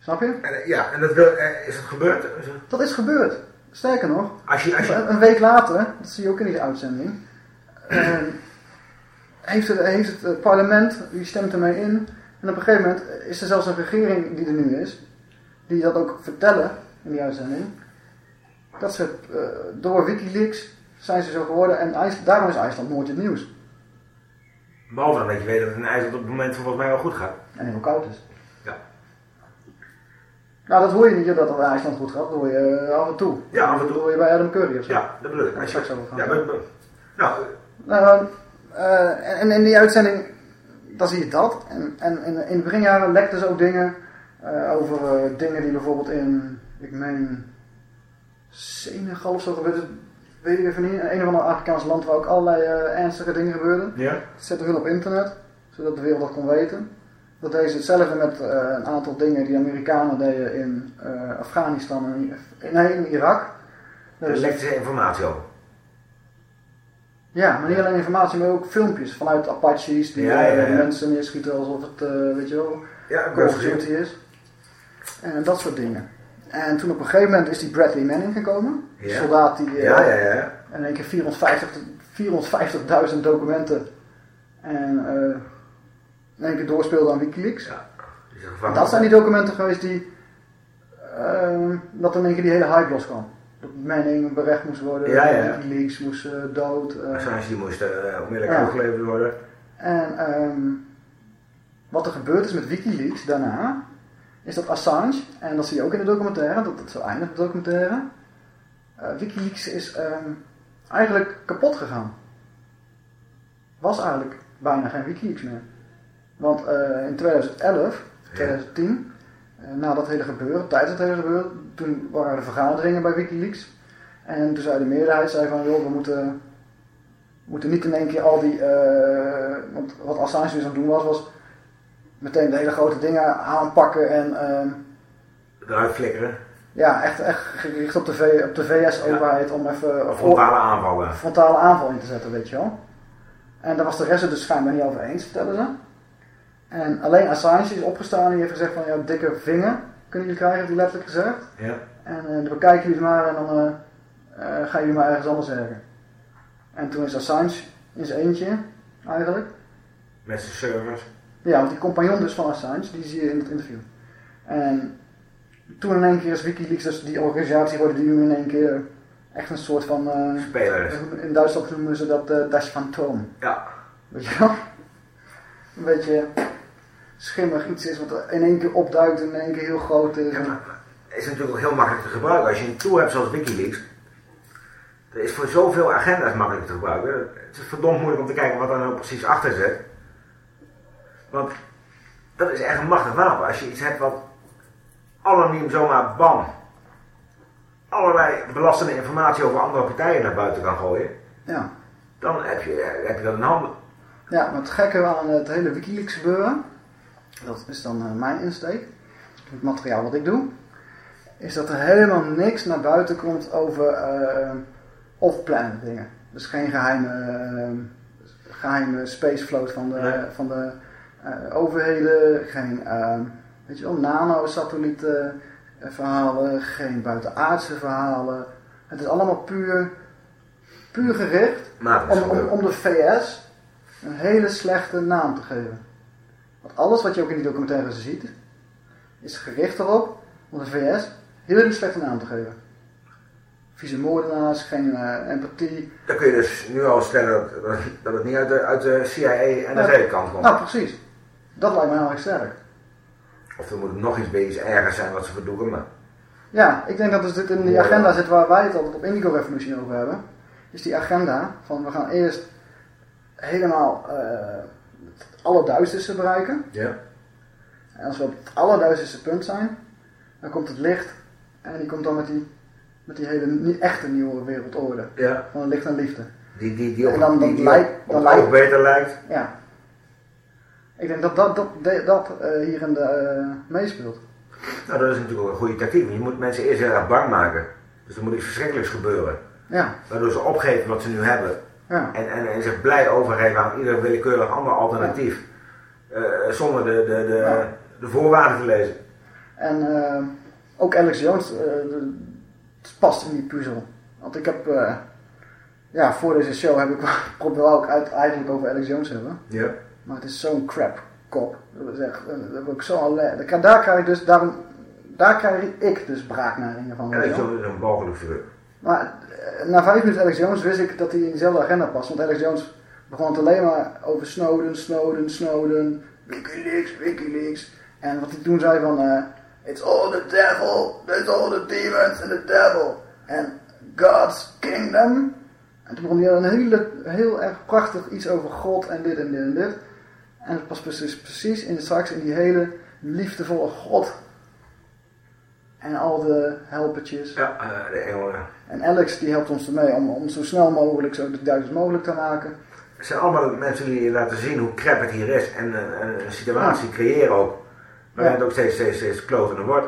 Snap je? En, eh, ja, en dat wil, eh, is het gebeurd? Dat is gebeurd. Sterker nog, Als je, als je, een, week later, dat zie je ook in die uitzending, eh, heeft, het, heeft het parlement, die stemt ermee in. En op een gegeven moment is er zelfs een regering die er nu is, die dat ook vertellen in die uitzending. Dat ze door Wikileaks zijn ze zo geworden en IJs, daarom is IJsland nooit het nieuws. behalve dan dat je weet dat het in IJsland op het moment volgens mij wel goed gaat. En heel koud is. Ja. Nou, dat hoor je niet, dat het in IJsland goed gaat. Dat hoor je eh, af en toe. Ja, af en toe. Dat hoor je bij Adam Curry of zo. Ja, dat bedoel ik. Als je, gaan. ja, maar, maar- nou, Nou, eh, en in die uitzending, dan zie je dat. En, en in, in de beginjaren lekten ze ook dingen eh, over dingen die bijvoorbeeld in, ik meen, Senegal of zo gebeurd is. Weet ik even niet. Een of ander Afrikaans land waar ook allerlei eh, ernstige dingen gebeurden. ja. Dat zetten hun op internet, zodat de wereld dat kon weten. Dat deden ze hetzelfde met eh, een aantal dingen die de Amerikanen deden in eh, Afghanistan en in, nee, in Irak. Dus- lekte ze informatie over. ja, maar niet alleen informatie, maar ook filmpjes vanuit Apaches die Ja, ja, ja. mensen neerschieten alsof het, weet je wel, Ja, is. En dat soort dingen. En toen op een gegeven moment is die Bradley Manning gekomen. Ja. soldaat die eh, Ja, ja, ja. in één keer 450 450.000 documenten en eh, in één keer doorspeelde aan Wikileaks. Is En dat zijn die documenten geweest die, ehm, dat in één keer die hele hype loskwam. Dat Manning berecht moest worden, Ja, ja, ja. Wikileaks moest eh, dood. eh. Assange die moest eh, onmiddellijk Ja. uitgeleverd worden. En ehm, wat er gebeurd is met Wikileaks daarna, is dat Assange, en dat zie je ook in de documentaire, dat het zo eindigt de documentaire, eh, Wikileaks is ehm, eigenlijk kapot gegaan. Was eigenlijk bijna geen Wikileaks meer. Want eh, in 2011, 2010, eh, na dat hele gebeuren, tijdens het hele gebeuren, toen waren er vergaderingen bij Wikileaks. En toen zei de meerderheid zei van, joh, we moeten, moeten niet in één keer al die, want wat Assange dus aan het doen was, was meteen de hele grote dingen aanpakken en ehm, Eruit flikkeren. ja, echt, echt gericht op de, v, op de VS-overheid om even Frontale aanvallen. frontale aanval in te zetten, weet je wel. En daar was de rest het dus schijnbaar niet over eens, vertellen ze. En alleen Assange is opgestaan en heeft gezegd van, ja, dikke vinger kunnen jullie krijgen, heeft hij letterlijk gezegd. Ja. En eh, dan bekijken jullie het maar en dan eh, eh, gaan jullie maar ergens anders werken. En toen is Assange in zijn eentje, eigenlijk. Met zijn servers. Ja, want die compagnon dus van Assange, die zie je in het interview. En toen in één keer is Wikileaks, dus die organisatie worden die nu in één keer echt een soort van... eh, Spelers. In Duitsland noemen ze dat eh Das Phantom. Ja. Weet je wel? Een beetje schimmig iets is wat er in één keer opduikt en in één keer heel groot is. Het is natuurlijk ook heel makkelijk te gebruiken. Als je een tool hebt zoals Wikileaks, dat is voor zoveel agenda's makkelijk te gebruiken. Het is verdomd moeilijk om te kijken wat er nou precies achter zit. Want dat is echt een machtig wapen. Als je iets hebt wat anoniem zomaar bam allerlei belastende informatie over andere partijen naar buiten kan gooien, Ja. dan heb je, heb je dat in handen. Ja, maar het gekke aan het hele Wikileaks gebeuren, dat is dan eh, mijn insteek, het materiaal wat ik doe, is dat er helemaal niks naar buiten komt over eh off-planet dingen. Dus geen geheime, eh, geheime spacefloat van de, Nee. van de eh, overheden, geen eh, weet je wel, nanosatellieten eh, verhalen, geen buitenaardse verhalen. Het is allemaal puur, puur gericht om, om, om de VS een hele slechte naam te geven. Want alles wat je ook in die documentaire ziet, is gericht erop om de VS een hele slechte naam te geven. Vieze moordenaars, geen eh, empathie. Dan kun je dus nu al stellen dat het niet uit de, uit de CIA en de Nou, kant komt. Nou, precies. Dat lijkt mij heel erg sterk. Of er moet nog iets bij iets ergers zijn wat ze verdoeken, maar... Ja, ik denk dat dus dit in die agenda zit waar wij het altijd op Indigo Revolution over hebben. Is die agenda van we gaan eerst helemaal eh, het allerduisterste bereiken. Ja. En als we op het allerduisterste punt zijn, dan komt het licht en die komt dan met die, met die hele nie- echte nieuwe wereldorde. Ja. Van licht en liefde. Die, die, die op, En dan- dan die, die dan op beter lijkt. Ja. Ik denk dat dat, dat, dat, eh, hier in de eh, meespeelt. Nou, dat is natuurlijk ook een goede tactiek. want Je moet mensen eerst heel erg bang maken. Dus er moet iets verschrikkelijks gebeuren. Ja. Waardoor ze opgeven wat ze nu hebben. Ja. En, en, en zich blij overgeven aan ieder willekeurig ander alternatief. Eh, zonder de, de, de, de voorwaarden te lezen. En eh, ook Alex Jones de- het past in die puzzel. Want ik heb, eh, ja, voor deze show heb ik [LAUGHS] probeer ook uit, eigenlijk over Alex Jones hebben. Ja. Maar het is zo'n crap kop. Dat is echt, eh, dat word ik zo alle. daar- Daar krijg ik dus, daarom, daar krijg ik dus braakneigingen van. En dat is een mogelijk figuur. Maar eh, na vijf minuten Alex Jones wist ik dat hij in dezelfde agenda past. Want Alex Jones begon het alleen maar over Snowden, Snowden, Snowden, Wikileaks, Wikileaks. En wat hij toen zei van, eh, it's all the devil, it's all the demons and the devil. And God's kingdom. En toen begon hij een hele, heel erg prachtig iets over God en dit en dit en dit. En het past precies, precies in straks in die hele liefdevolle God. En al de helpertjes. Ja, eh, de engelen. En Alex die helpt ons ermee om, om zo snel mogelijk zo duizend mogelijk te maken. Het zijn allemaal mensen die laten zien hoe crap het hier is. En eh, een, een situatie creëren ook. Waarin Ja. het ook steeds, steeds, steeds kloter wordt.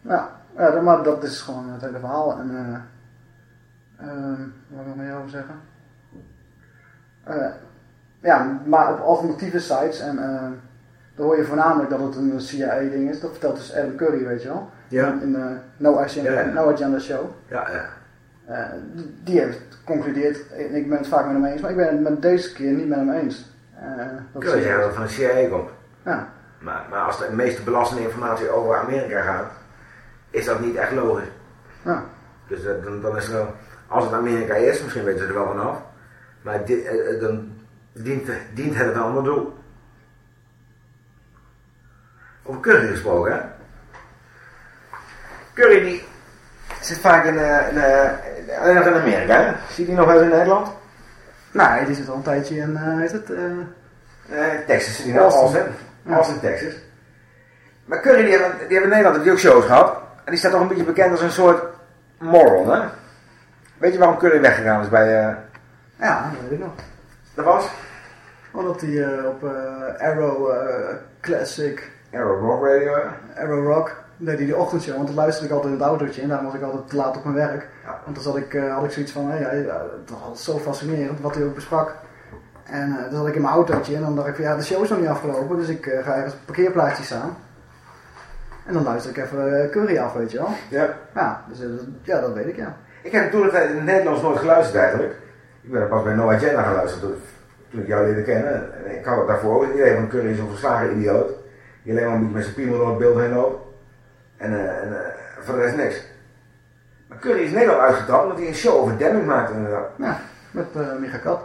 Ja, ja maar dat is gewoon het hele verhaal. En, eh ehm, wat wil ik meer over zeggen? Eh, ja, maar op alternatieve sites en eh dan hoor je voornamelijk dat het een CIA-ding is. Dat vertelt dus Adam Curry, weet je wel. Ja. In, de no, Agenda, Ja, ja. no Agenda Show. Ja, ja. Eh, die- heeft geconcludeerd, en ik ben het vaak met hem eens, maar ik ben het met deze keer niet met hem eens. Eh, dat Kun je zeggen dat het van de CIA komt. Ja. Maar, maar als de meeste belastende informatie over Amerika gaat, is dat niet echt logisch. Ja. Dus dan, dan is het wel, als het Amerika is, misschien weten ze er wel vanaf, maar dit, eh, eh, dan dient, dient het wel een ander doel. Over Curry gesproken, hè? Curry die zit vaak in, uh, in, uh, alleen nog in Amerika, hè? Zie je die nog wel eens in Nederland? Nee, die zit al een tijdje in, uh, heet het? nee, Texas zit die nou Austin. Austin, Texas. Maar Curry, die hebben, die hebben in Nederland die ook shows gehad. En die staat toch een beetje bekend als een soort moral, hè? Weet je waarom Curry weggegaan is bij... Ja, dat weet ik nog. Dat was? Omdat hij op Arrow Classic... Arrow Rock Radio? Arrow Rock deed hij die ochtendshow, want dan luisterde ik altijd in het autootje en daarom was ik altijd te laat op mijn werk. Want dan zat ik, had ik zoiets van, hey, het was zo fascinerend wat hij ook besprak. En uh, dan zat ik in mijn autootje en dan dacht ik van ja, de show is nog niet afgelopen, dus ik uh, ga ergens op een parkeerplaatsje staan. En dan luister ik even Curry af, weet je wel. Ja. Ja, dus ja, dat weet ik, ja. Ik heb toen in het Nederlands nooit geluisterd eigenlijk. Ik ben er pas bij Noah Agenda geluisterd toen, toen ik jou leerde kennen. En ik had het daarvoor ook idee van Curry is een verslagen idioot. Die alleen maar een beetje met zijn piemel door het beeld heen loopt. En, uh, en uh, voor de rest niks. Maar Curry is Nederland uitgetrapt omdat hij een show over Demming maakte inderdaad. Ja, met uh, Micha Kat.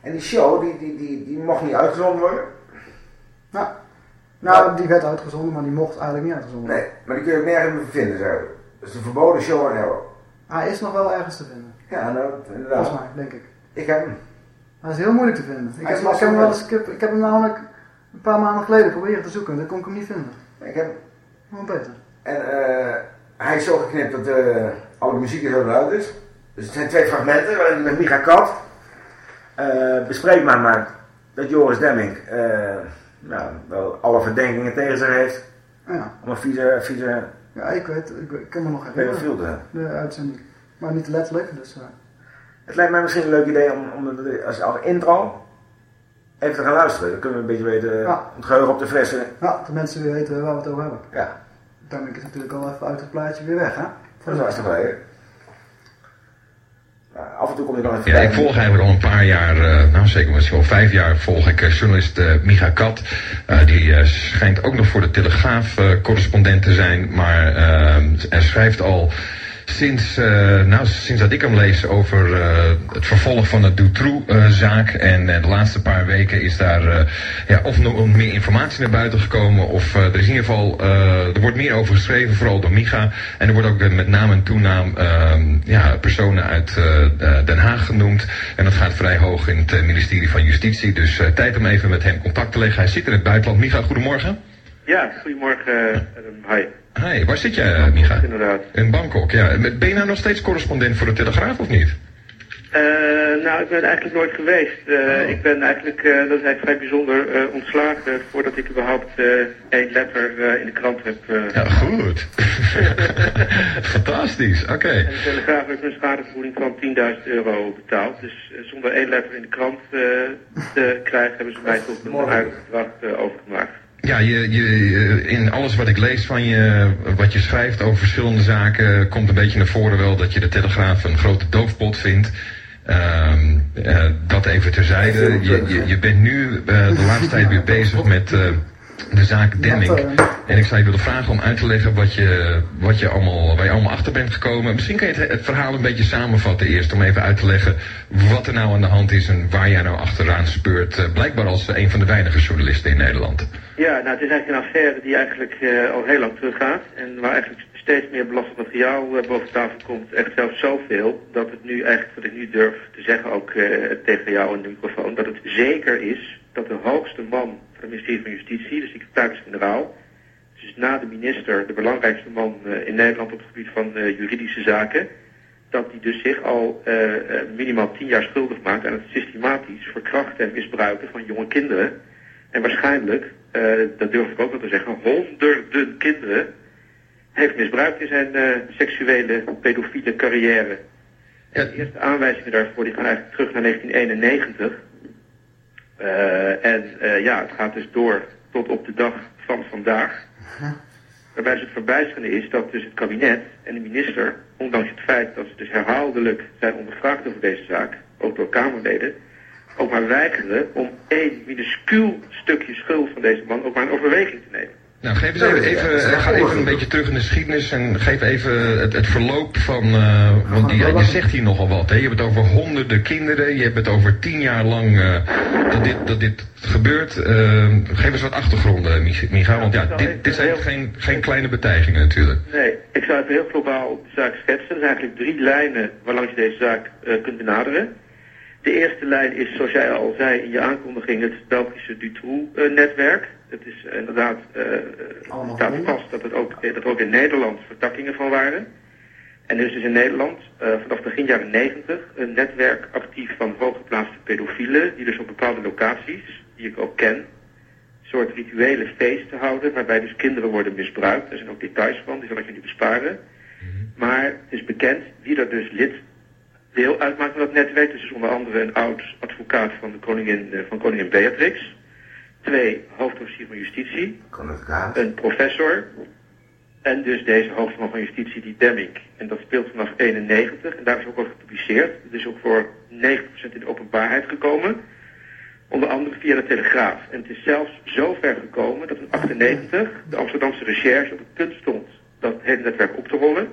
En die show, die, die, die, die mocht niet uitgezonden worden. Ja. Nou, die werd uitgezonden, maar die mocht eigenlijk niet uitgezonden worden. Nee, maar die kun je nergens meer vinden, zeg is een verboden show aan Arrow. Hij is nog wel ergens te vinden. Ja, nou, inderdaad. Volgens mij, denk ik. Ik heb hem. Hij is heel moeilijk te vinden. Ik heb, ik, heb hem wel eens, ik, heb, ik heb hem namelijk een paar maanden geleden proberen te zoeken en dan kon ik hem niet vinden. Ik heb hem. Gewoon beter. En uh, hij is zo geknipt dat uh, alle muziek er eruit is. Dus het zijn twee fragmenten met Micha Kat uh, bespreekbaar maakt dat Joris Demming nou, wel alle verdenkingen tegen zich heeft. Ja. Om een vieze, vieze... Ja, ik weet, ik, ik kan me nog herinneren. De, de uitzending. Maar niet letterlijk, dus... Het lijkt mij misschien een leuk idee om, om als, als intro even te gaan luisteren. Dan kunnen we een beetje weten, ja. het geheugen op de flessen. Ja, de mensen weer weten waar we het over hebben. Ja. Dan is natuurlijk al even uit het plaatje weer weg, hè? Dat is hartstikke leuk. Nou, af en toe kom ik dan even Ja, ik volg eigenlijk al een paar jaar, uh, nou zeker misschien wel vijf jaar, volg ik uh, journalist uh, Micha Kat. die schijnt ook nog voor de Telegraaf correspondent te zijn, maar er schrijft al sinds, uh, nou, sinds dat ik hem lees over uh, het vervolg van de Dutroux-zaak. en de laatste paar weken is daar ja, of nog meer informatie naar buiten gekomen. Of er is in ieder geval, er wordt meer over geschreven, vooral door Micha. En er wordt ook met naam en toenaam ehm, ja, personen uit Den Haag genoemd. En dat gaat vrij hoog in het ministerie van Justitie. Dus tijd om even met hem contact te leggen. Hij zit in het buitenland. Micha, goedemorgen. Ja, goedemorgen. hi. Hi, waar zit je, Micha? Inderdaad. In Bangkok, ja. Ben je nou nog steeds correspondent voor de Telegraaf of niet? Uh, nou, ik ben eigenlijk nooit geweest. Uh, oh. Ik ben eigenlijk, uh, dat is eigenlijk vrij bijzonder, ontslagen voordat ik überhaupt één letter in de krant heb. Ja, goed. [LAUGHS] Fantastisch, oké. Okay. En de Telegraaf heeft een schadevergoeding van 10.000 euro betaald. Dus zonder één letter in de krant te krijgen, hebben ze mij tot een uitgedrag overgemaakt. Ja, je, je, in alles wat ik lees van je, wat je schrijft over verschillende zaken, komt een beetje naar voren wel dat je de Telegraaf een grote doofpot vindt. Uh, uh, dat even terzijde. Je, je, je bent nu uh, de laatste tijd weer bezig met de zaak Demming. En ik zou je willen vragen om uit te leggen wat je, wat je allemaal, waar je allemaal achter bent gekomen. Misschien kan je het, het, verhaal een beetje samenvatten eerst. Om even uit te leggen wat er nou aan de hand is en waar jij nou achteraan speurt. blijkbaar als een van de weinige journalisten in Nederland. Ja, nou het is eigenlijk een affaire die eigenlijk uh, al heel lang teruggaat. En waar eigenlijk steeds meer belastend materiaal uh, boven tafel komt. Echt zelfs zoveel dat het nu eigenlijk, wat ik nu durf te zeggen ook tegen jou in de microfoon. Dat het zeker is dat de hoogste man het ministerie van Justitie, de secretaris-generaal. Dus na de minister de belangrijkste man in Nederland op het gebied van juridische zaken. Dat die dus zich al minimaal tien jaar schuldig maakt aan het systematisch verkrachten en misbruiken van jonge kinderen. En waarschijnlijk dat durf ik ook wel te zeggen, honderden kinderen heeft misbruikt in zijn seksuele pedofiele carrière. En de eerste aanwijzingen daarvoor die gaan eigenlijk terug naar 1991. Uh, en ja, het gaat dus door tot op de dag van vandaag. Waarbij dus het verbijsterende is dat dus het kabinet en de minister, ondanks het feit dat ze dus herhaaldelijk zijn ondervraagd over deze zaak, ook door Kamerleden, ook maar weigeren om één minuscuul stukje schuld van deze man ook maar een overweging te nemen. Nou, geef eens even, even, ga even een beetje terug in de geschiedenis en geef even het, het verloop van, uh, want die, je zegt hier nogal wat, hè? je hebt het over honderden kinderen, je hebt het over tien jaar lang uh, dat, dit, dat dit gebeurt. Uh, geef eens wat achtergronden, Micha, want ja, dit, dit zijn geen, geen kleine betijgingen natuurlijk. Nee, ik zou even heel globaal de zaak schetsen. Er zijn eigenlijk drie lijnen waarlangs je deze zaak kunt benaderen. De eerste lijn is, zoals jij al zei in je aankondiging, het Belgische Dutroux-netwerk. Het is inderdaad, uh, staat vast dat, het ook, dat er ook in Nederland vertakkingen van waren. En er is dus in Nederland uh, vanaf begin jaren 90 een netwerk actief van hooggeplaatste pedofielen, die dus op bepaalde locaties, die ik ook ken, een soort rituele feesten houden, waarbij dus kinderen worden misbruikt. Er zijn ook details van, die zal ik je niet besparen. Maar het is bekend wie er dus lid deel uitmaakt van dat netwerk. Dus is onder andere een oud advocaat van de koningin, van koningin Beatrix twee hoofdofficier van justitie, een professor en dus deze hoofdman van justitie, die Demming. En dat speelt vanaf 91 en daar is ook al gepubliceerd. Het is ook voor 90% in de openbaarheid gekomen. Onder andere via de Telegraaf. En het is zelfs zo ver gekomen dat in 98 de Amsterdamse recherche op het punt stond dat het hele netwerk op te rollen.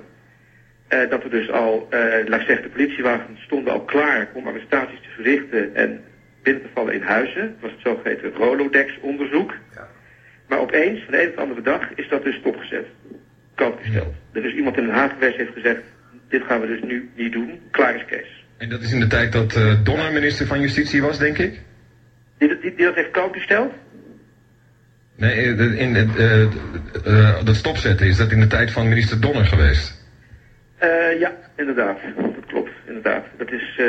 Uh, dat er dus al, uh, laat ik zeggen, de politiewagens stonden al klaar om arrestaties te verrichten en binnen te vallen in huizen. Dat was het zogeheten Rolodex-onderzoek. Ja. Maar opeens, van de een op de andere dag, is dat dus stopgezet. Koud gesteld. Er is iemand in Den Haag geweest heeft gezegd, dit gaan we dus nu niet doen. Klaar is Kees. En dat is in de tijd dat uh, Donner minister van Justitie was, denk ik? Die, die, die dat heeft koud gesteld? Nee, in het, uh, uh, dat stopzetten, is dat in de tijd van minister Donner geweest? ja, inderdaad. Dat klopt, inderdaad. Dat is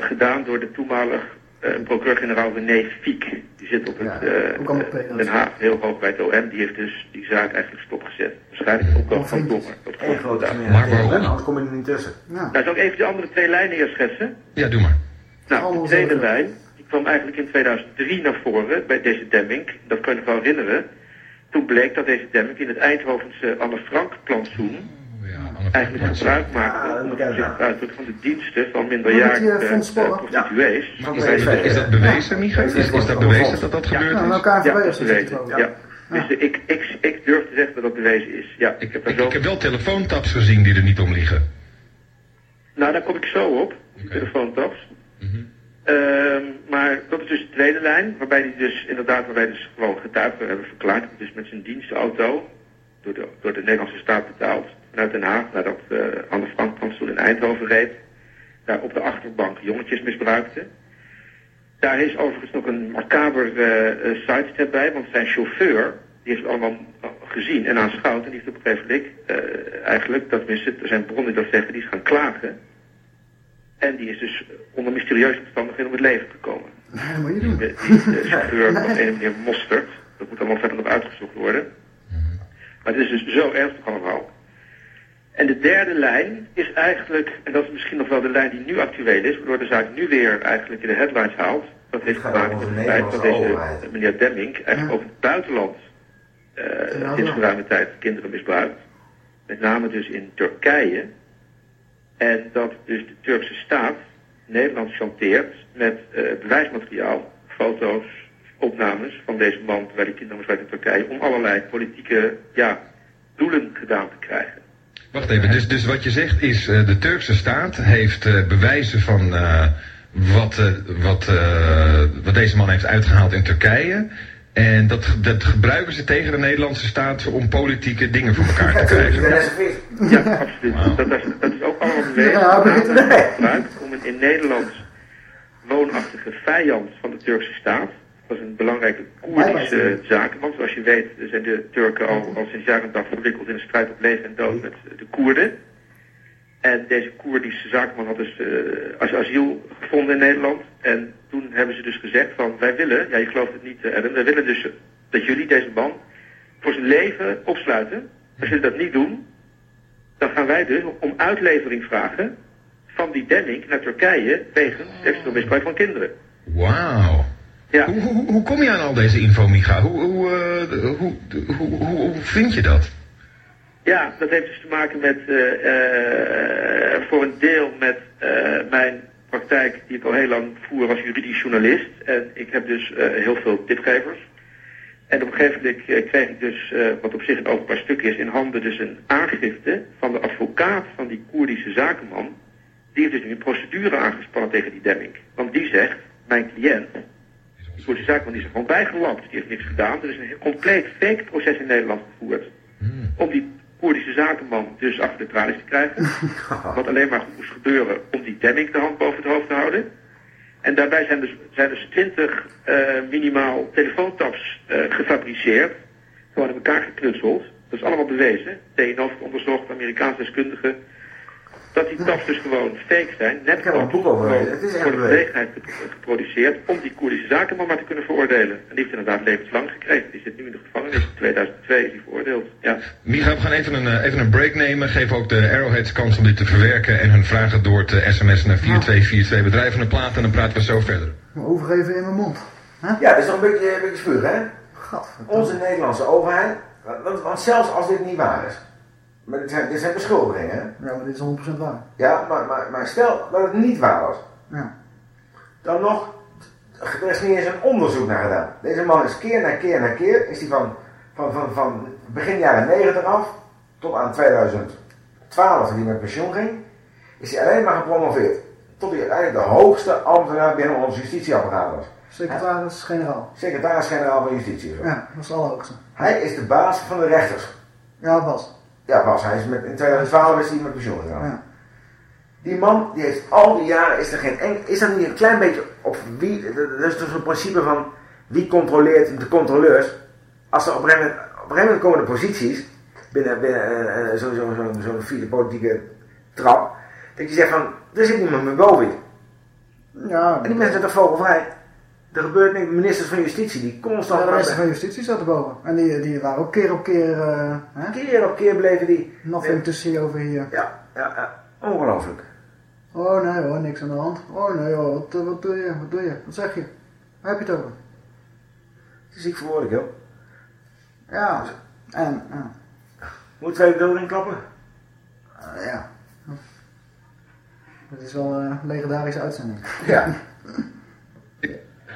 gedaan door de toenmalig een procureur-generaal René Fiek. Die zit op het uh, Den Haag, heel hoog bij het OM. Die heeft dus die zaak eigenlijk stopgezet. Waarschijnlijk ook wel van Dommer. Maar waarom? Anders kom je er niet tussen. Nou, zal ik even de andere twee lijnen eerst schetsen? Ja, doe maar. Nou, de tweede lijn, die kwam eigenlijk in 2003 naar voren bij deze Demming. Dat kan je nog wel herinneren. Toen bleek dat deze Demming in het Eindhovense Anne Frank plantsoen eigenlijk gebruik maken van de van de diensten van minderjarige prostituees. Is dat bewezen, Micha? Is, dat bewezen dat dat gebeurd is? Ja, dat bewezen, ja. Dus ik, ik, ik durf te zeggen dat dat bewezen is. Ja, ik, heb, ik, ik heb wel telefoontaps gezien die er niet om liegen. Nou, daar kom ik zo op, die telefoontaps. Uh, maar dat is dus de tweede lijn, waarbij hij dus inderdaad, waarbij dus gewoon getuigen hebben verklaard. Dus met zijn dienstauto, door de, door de Nederlandse staat betaald, vanuit Den Haag, nadat uh, Anne Frank toen in Eindhoven reed. Daar op de achterbank jongetjes misbruikte. Daar is overigens nog een macaber uh, sidestep bij, want zijn chauffeur, die heeft het allemaal gezien en aanschouwd. En die heeft op een gegeven moment, uh, eigenlijk, dat er zijn bronnen die dat zeggen, die is gaan klagen. En die is dus onder mysterieuze omstandigheden om het leven gekomen. Nee, moet je doen. De, die, de [LAUGHS] chauffeur van een meneer Mostert. Dat moet allemaal verder nog uitgezocht worden. Maar het is dus zo ernstig allemaal. En de derde lijn is eigenlijk, en dat is misschien nog wel de lijn die nu actueel is, waardoor de zaak nu weer eigenlijk in de headlines haalt. Dat heeft te maken met het feit dat deze meneer Demming eigenlijk in het buitenland uh, sinds geruime tijd kinderen misbruikt. Met name dus in Turkije. En dat dus de Turkse staat Nederland chanteert met uh, bewijsmateriaal, foto's, opnames van deze man terwijl die kinderen misbruikt in Turkije, om allerlei politieke ja, doelen gedaan te krijgen. Wacht even, dus, dus wat je zegt is, uh, de Turkse staat heeft uh, bewijzen van uh, wat, wat, wat deze man heeft uitgehaald in Turkije. En dat, dat gebruiken ze tegen de Nederlandse staat om politieke dingen voor elkaar te krijgen. Ja, absoluut. Dat, is, dat is ook allemaal bewezen. Ja, om een in Nederland woonachtige vijand van de Turkse staat dat is een belangrijke Koerdische zaak. Want zoals je weet zijn de Turken al, al sinds jaren en dag verwikkeld in een strijd op leven en dood met de Koerden. En deze Koerdische zaakman had dus uh, als asiel gevonden in Nederland. En toen hebben ze dus gezegd van wij willen, ja je gelooft het niet Adam, wij willen dus dat jullie deze man voor zijn leven opsluiten. Als jullie dat niet doen, dan gaan wij dus om uitlevering vragen van die Denning naar Turkije wegens seksueel misbruik van kinderen. Wauw. Ja. Hoe, hoe, hoe, kom je aan al deze info, Micha? Hoe, hoe, hoe, hoe, vind je dat? Ja, dat heeft dus te maken met, uh, uh, voor een deel met mijn praktijk die ik al heel lang voer als juridisch journalist. En ik heb dus heel veel tipgevers. En op een gegeven moment eh, kreeg ik dus, eh, wat op zich een openbaar stuk is, in handen dus een aangifte van de advocaat van die Koerdische zakenman. Die heeft dus nu een procedure aangespannen tegen die Demming. Want die zegt, mijn cliënt, die Koerdische zakenman, is er gewoon bijgelapt. Die heeft niks gedaan. Er is een compleet fake proces in Nederland gevoerd. Om die Koerdische zakenman dus achter de tralies te krijgen. [LAUGHS] Wat alleen maar moest gebeuren om die Demming de hand boven het hoofd te houden. En daarbij zijn dus, zijn dus 20 eh, minimaal telefoontaps eh, gefabriceerd. Gewoon in elkaar geknutseld. Dat is allemaal bewezen. TNO heeft onderzocht, Amerikaanse deskundigen. Dat die taps dus gewoon fake zijn. Net heb er een boek over. Het is voor de gelegenheid ge- geproduceerd om die Koerdische zakenman maar te kunnen veroordelen. En die heeft inderdaad levenslang gekregen. Die zit nu in de gevangenis. In 2002 is hij veroordeeld. Ja. Micha, we gaan even een, eh, even een break nemen. Geef ook de Arrowheads kans om dit te verwerken en hun vragen door te sms'en naar 4242. Bedrijven een plaat en dan praten we zo verder. Overgeven in mijn mond. Ja, dat is toch een beetje, een beetje spuug, hè? Onze Nederlandse overheid, want, want zelfs als dit niet waar is, maar dit zijn, dit zijn beschuldigingen, hè? Ja, maar dit is 100% waar. Ja, maar, maar, maar stel dat het niet waar was, Ja. dan nog, er is niet eens een onderzoek naar gedaan. Deze man is keer na keer na keer, is hij van, van, van, van begin jaren 90 af tot aan 2012 toen hij met pensioen ging, is hij alleen maar gepromoveerd. Tot hij uiteindelijk de hoogste ambtenaar binnen ons justitieapparaat was. Secretaris-generaal. Secretaris-generaal van Justitie. Ja, dat is de allerhoogste. Hij is de baas van de rechters. Ja, Bas. Ja, Bas, hij is met, in 2012 is hij met pensioen gegaan. Ja. Die man, die heeft al die jaren, is er geen enkel, is er niet een klein beetje op wie, dat is dus een principe van wie controleert de controleurs. Als er op een gegeven moment, op een gegeven moment komen de posities, binnen, binnen eh, eh, zo'n zo, zo, vierde politieke trap, dat je zegt van, er zit niemand meer boven. Ja, En die mensen zijn toch vogelvrij? Er gebeurt niks, ministers van Justitie, die constant... Ja, de minister van Justitie zat erboven. En die, die waren ook keer op keer... eh hè? Keer op keer bleven die... Nothing to see over hier. Ja, ja, ja. Ongelooflijk. Oh nee hoor, niks aan de hand. Oh nee hoor, wat, eh, wat doe je? Wat doe je? Wat zeg je? Waar heb je het over? Het is ziek voor woorden, joh. Ja, en... ja. Moet twee deur in klappen? Eh, ja. Het is wel een legendarische uitzending. Ja. [LAUGHS]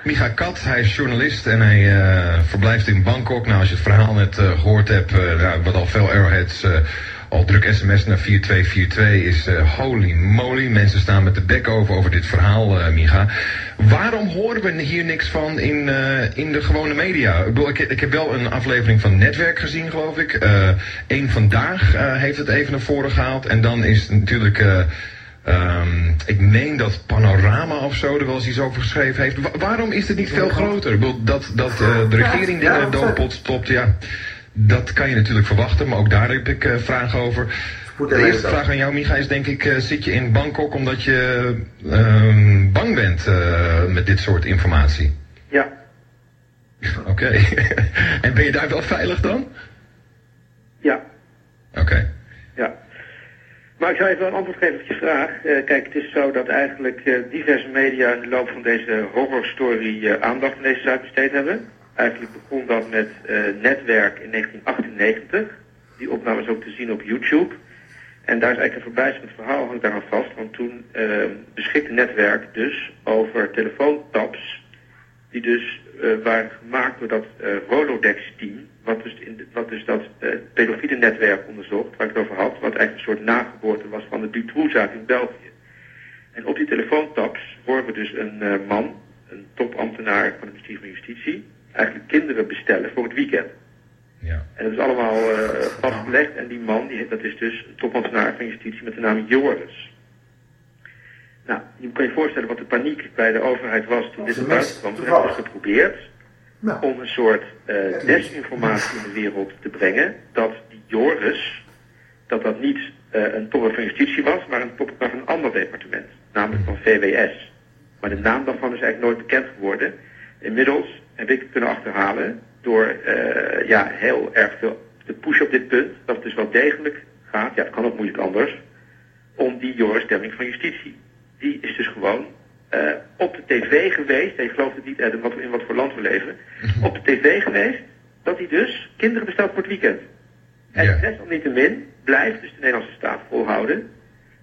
Micha Kat, hij is journalist en hij eh, verblijft in Bangkok. Nou, als je het verhaal net eh, gehoord hebt, eh, wat al veel Arrowheads al druk sms naar 4242 is holy moly. Mensen staan met de bek over over dit verhaal, Micha. Waarom horen we hier niks van in, in de gewone media? Ik, bedoel, ik, heb wel een aflevering van Netwerk gezien, geloof ik. Eén vandaag heeft het even naar voren gehaald. En dan is natuurlijk... eh, Ehm, ik meen dat Panorama of zo er wel eens iets over geschreven heeft. Wa- waarom is het niet veel groter? Ik bedoel, dat, dat eh, de regering Ja, dingen ja, doodpot stopt, ja. Dat kan je natuurlijk verwachten, maar ook daar heb ik eh, vragen over. De eerste vraag aan jou, Micha, is denk ik, eh, zit je in Bangkok omdat je ehm, bang bent met dit soort informatie? Ja. Oké. [LAUGHS] en ben je daar wel veilig dan? Ja. Oké. Maar ik zou even een antwoord geven op je vraag. Eh, kijk, het is zo dat eigenlijk eh, diverse media in de loop van deze horrorstory eh, aandacht aan deze zaak besteed hebben. Eigenlijk begon dat met Netwerk in 1998. Die opname is ook te zien op YouTube. En daar is eigenlijk een verbijsterend verhaal hangt daaraan vast. Want toen beschikte Netwerk dus over telefoontaps die dus waren gemaakt door dat Rolodex-team, wat dus, in de- wat dus dat eh pedofiele netwerk onderzocht, waar ik het over had, wat eigenlijk een soort nageboorte was van de Dutroux-zaak in België. En op die telefoontaps horen we dus een eh, man, een topambtenaar van het ministerie van Justitie, eigenlijk kinderen bestellen voor het weekend. Ja. En dat is allemaal eh, vastgelegd en die man, die, dat is dus een topambtenaar van Justitie met de naam Joris. Nou, je kan je voorstellen wat de paniek bij de overheid was toen dit naar buiten kwam. Toen hebben geprobeerd om een soort eh, desinformatie in de wereld te brengen. Dat die Joris, dat dat niet eh, een topper van justitie was, maar een topper van een ander departement. Namelijk van VWS. Maar de naam daarvan is eigenlijk nooit bekend geworden. Inmiddels heb ik het kunnen achterhalen door eh, ja, heel erg veel te pushen op dit punt. Dat het dus wel degelijk gaat, ja het kan ook moeilijk anders, om die Joris Demming van justitie. Die is dus gewoon eh, op de tv geweest, en je gelooft het niet in wat, in wat voor land we leven, op de tv geweest, dat hij dus kinderen bestelt voor het weekend. En desalniettemin blijft dus de Nederlandse staat volhouden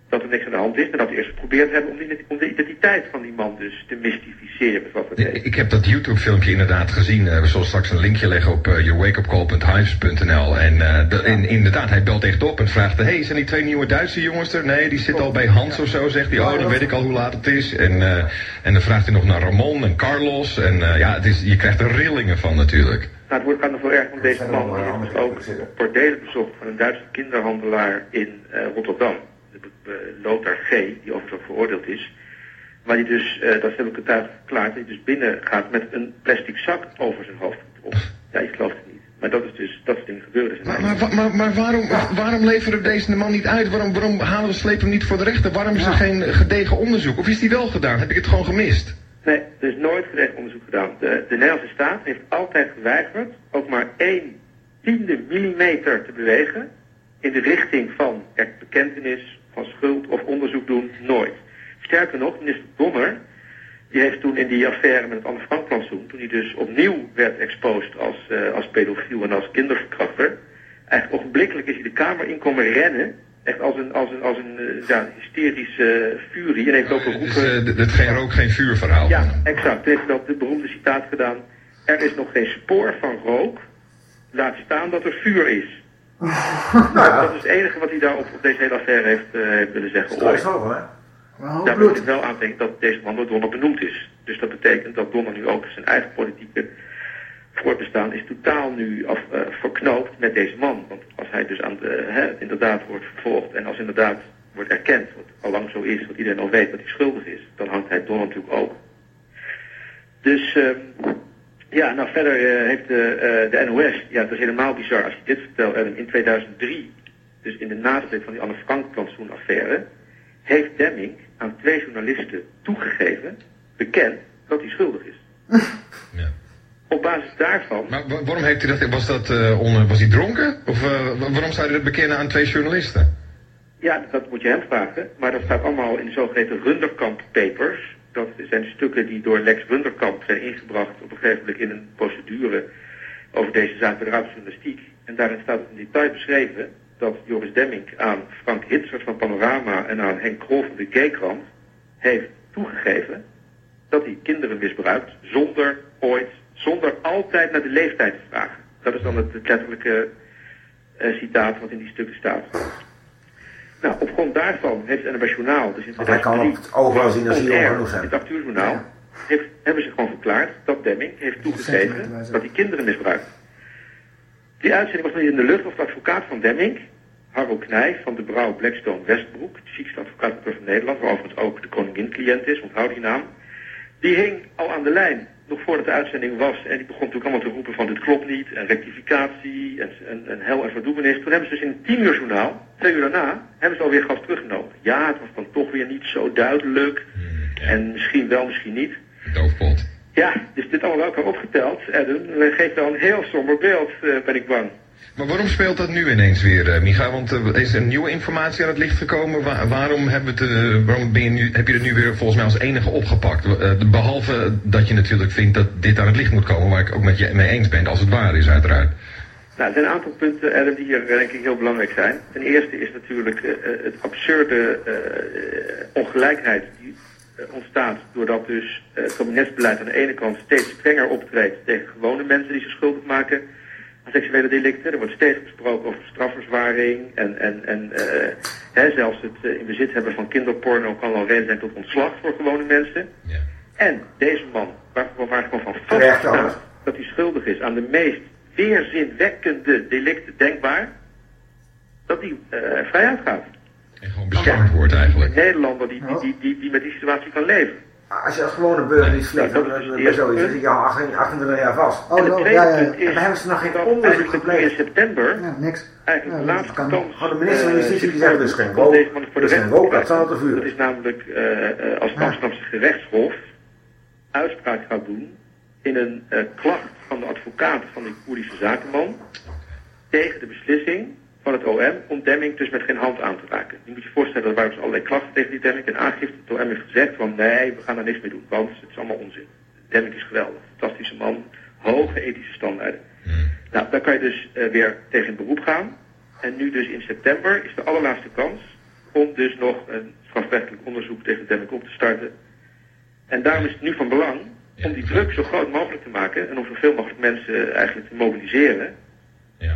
dat er niks aan de hand is, maar dat we eerst geprobeerd hebben om, die, om de identiteit van die man dus te mystificeren. Wat we Ik, ik heb dat YouTube-filmpje inderdaad gezien. Eh, we zullen straks een linkje leggen op uh, yourwakeupcall.hives.nl. En uh, de, in, inderdaad, hij belt echt op en vraagt... hey, zijn die twee nieuwe Duitse jongens er? Nee, die zitten al bij Hans of zo, zegt hij. Oh, dan weet ik al hoe laat het is. En, uh, en dan vraagt hij nog naar Ramon en Carlos. En ja, het is, je krijgt er rillingen van natuurlijk. Nou, het wordt nog wel erg van deze man. Is ook bordelen bezocht van een Duitse kinderhandelaar in Rotterdam. Lothar G., die overigens veroordeeld is. Waar hij dus, uh, dat heb ik het verklaard, dat hij dus binnen gaat met een plastic zak over zijn hoofd. Op. Ja, ik geloof het niet. Maar dat is dus, dat soort dingen gebeuren. Maar, maar, maar, maar waarom, waarom leveren we deze man niet uit? Waarom, waarom halen we slepen hem niet voor de rechter? Waarom is er geen gedegen onderzoek? Of is die wel gedaan? Heb ik het gewoon gemist? Nee, er is nooit gedegen onderzoek gedaan. De, de Nederlandse staat heeft altijd geweigerd ook maar één tiende millimeter te bewegen in de richting van bekentenis van schuld of onderzoek doen, nooit. Sterker nog, minister Donner, die heeft toen in die affaire met het Anne Frank plantsoen, toen hij dus opnieuw werd exposed als, uh, als pedofiel en als kinderverkrachter, eigenlijk ogenblikkelijk is hij de kamer in komen rennen, echt als een, als een, als een uh, ja, hysterische uh, furie, en heeft ook geroepen... Het is het geen rook, geen vuur verhaal. Ja, exact. Hij heeft de beroemde citaat gedaan, er is nog geen spoor van rook, laat staan dat er vuur is. Nou, dat is het enige wat hij daar op, op deze hele affaire heeft, uh, heeft willen zeggen. Dat is wel, hè? Daar moet ik wel aan denken dat deze man door Donner benoemd is. Dus dat betekent dat Donner nu ook zijn eigen politieke voortbestaan is totaal nu af, uh, verknoopt met deze man. Want als hij dus aan de, hè, inderdaad wordt vervolgd en als inderdaad wordt erkend, wat al lang zo is, wat iedereen al weet dat hij schuldig is, dan hangt hij Donner natuurlijk ook. Dus... Uh, ja, nou verder uh, heeft de, uh, de NOS, ja het is helemaal bizar als je dit vertelt, in 2003, dus in de nasleep van die Anne Frank plantsoenaffaire, heeft Demming aan twee journalisten toegegeven, bekend, dat hij schuldig is. [LAUGHS] ja. Op basis daarvan... Maar waarom heeft hij dat, was dat, uh, on, was hij dronken? Of waarom zou hij dat bekennen aan twee journalisten? Ja, dat moet je hem vragen, maar dat staat allemaal in de zogeheten Runderkamp Papers, dat zijn stukken die door Lex Wunderkamp zijn ingebracht op een gegeven moment in een procedure over deze zaak bij de Raad. En daarin staat in detail beschreven dat Joris Demming aan Frank Hitzers van Panorama en aan Henk Krol van de Gaykrant heeft toegegeven dat hij kinderen misbruikt zonder ooit, zonder altijd naar de leeftijd te vragen. Dat is dan het letterlijke uh, citaat wat in die stukken staat. Nou, op grond daarvan heeft het Journaal, dus in 2003... Hij kan het overal zien als hij genoeg zijn. Het 8 uur journaal, ja. heeft, hebben ze gewoon verklaard dat Demming heeft toegegeven dat hij kinderen misbruikt. Die uitzending was nog niet in de lucht of de advocaat van Demming, Harro Knijf van de Brouw Blackstone Westbroek, de ziekste advocaat van Nederland, waar overigens ook de koningin cliënt is, onthoud die naam, die hing al aan de lijn nog voordat de uitzending was. En die begon natuurlijk allemaal te roepen van dit klopt niet. En rectificatie en, en, en hel en verdoemenis. Toen hebben ze dus in tien uur journaal, twee uur daarna, hebben ze alweer gas teruggenomen. Ja, het was dan toch weer niet zo duidelijk. En misschien wel, misschien niet. Doofpot. Ja, dus dit allemaal wel elkaar opgeteld. Adam, geeft wel een heel somber beeld, uh, ben ik bang. Maar waarom speelt dat nu ineens weer, uh, Micha? Want uh, is er nieuwe informatie aan het licht gekomen? Wa waarom, hebben het, uh, waarom ben je nu, heb je het nu weer volgens mij als enige opgepakt? behalve dat je natuurlijk vindt dat dit aan het licht moet komen, waar ik ook met je mee eens ben, als het waar is uiteraard. Nou, er zijn een aantal punten, Adam, die hier denk ik heel belangrijk zijn. Ten eerste is natuurlijk het absurde ongelijkheid die ontstaat doordat dus het kabinetsbeleid aan de ene kant steeds strenger optreedt tegen gewone mensen die zich schuldig maken seksuele delicten. Er wordt steeds gesproken over strafverzwaring en, en, en uh, hè, zelfs het uh, in bezit hebben van kinderporno kan al reden zijn tot ontslag voor gewone mensen. Ja. En deze man, waar, waar gewoon van vast staat dat hij schuldig is aan de meest weerzinwekkende delicten denkbaar, dat hij uh, vrij uitgaat. En gewoon beschermd wordt eigenlijk. Een Nederlander die, die, die, die, die met die situatie kan leven. Als je als gewone burger niet flikt, dan ben zoiets, dan zit je al 28 jaar vast. Oh, oh ja, ja, ja. En dan hebben ze nog geen onderzoek gepleegd. in september, ja, niks. eigenlijk de laatste kans... Gewoon de minister van Justitie die zegt, dus geen rook, er is geen rook, dat zal te vuur. Dat is namelijk uh, uh, als het Amsterdamse gerechtshof uitspraak gaat doen in een uh, klacht van de advocaat van de Koerdische zakenman tegen de beslissing van het OM om Demming dus met geen hand aan te raken. Je moet je voorstellen, er waren dus allerlei klachten tegen die Demming en aangifte. Het OM heeft gezegd van nee, we gaan daar niks mee doen, want het is allemaal onzin. Demming is geweldig, fantastische man, hoge ethische standaarden. Nou, daar kan je dus uh, weer tegen in beroep gaan. En nu dus in september is de allerlaatste kans om dus nog een strafrechtelijk onderzoek tegen Demicon te starten. En daarom is het nu van belang om die druk zo groot mogelijk te maken en om zoveel mogelijk mensen eigenlijk te mobiliseren.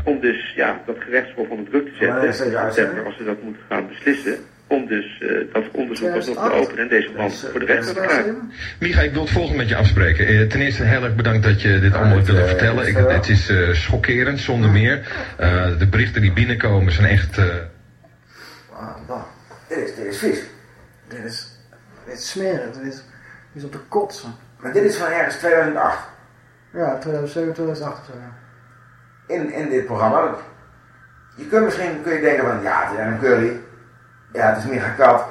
Om dus ja, dat gerechtshof onder druk te zetten, in september, als ze dat moeten gaan beslissen. Om dus eh, dat onderzoek alsnog te openen en deze man voor de rechter te krijgen. Micha, ik wil het volgende met je afspreken. Eh, ten eerste heel erg bedankt dat je dit allemaal hebt willen vertellen. Ik, het is eh, schokkerend, zonder meer. Eh, de berichten die binnenkomen zijn echt... eh, Ah, dat. Dit is, dit is vies. Dit is, dit is smerig. Dit is, dit is op de kotsen. Maar dit is van ergens 2008. Ja, 2007, 2008 of zo. ja. In, in dit programma. Je kunt misschien kun je denken van, ja, het is een curry. Ja, het is meer kat.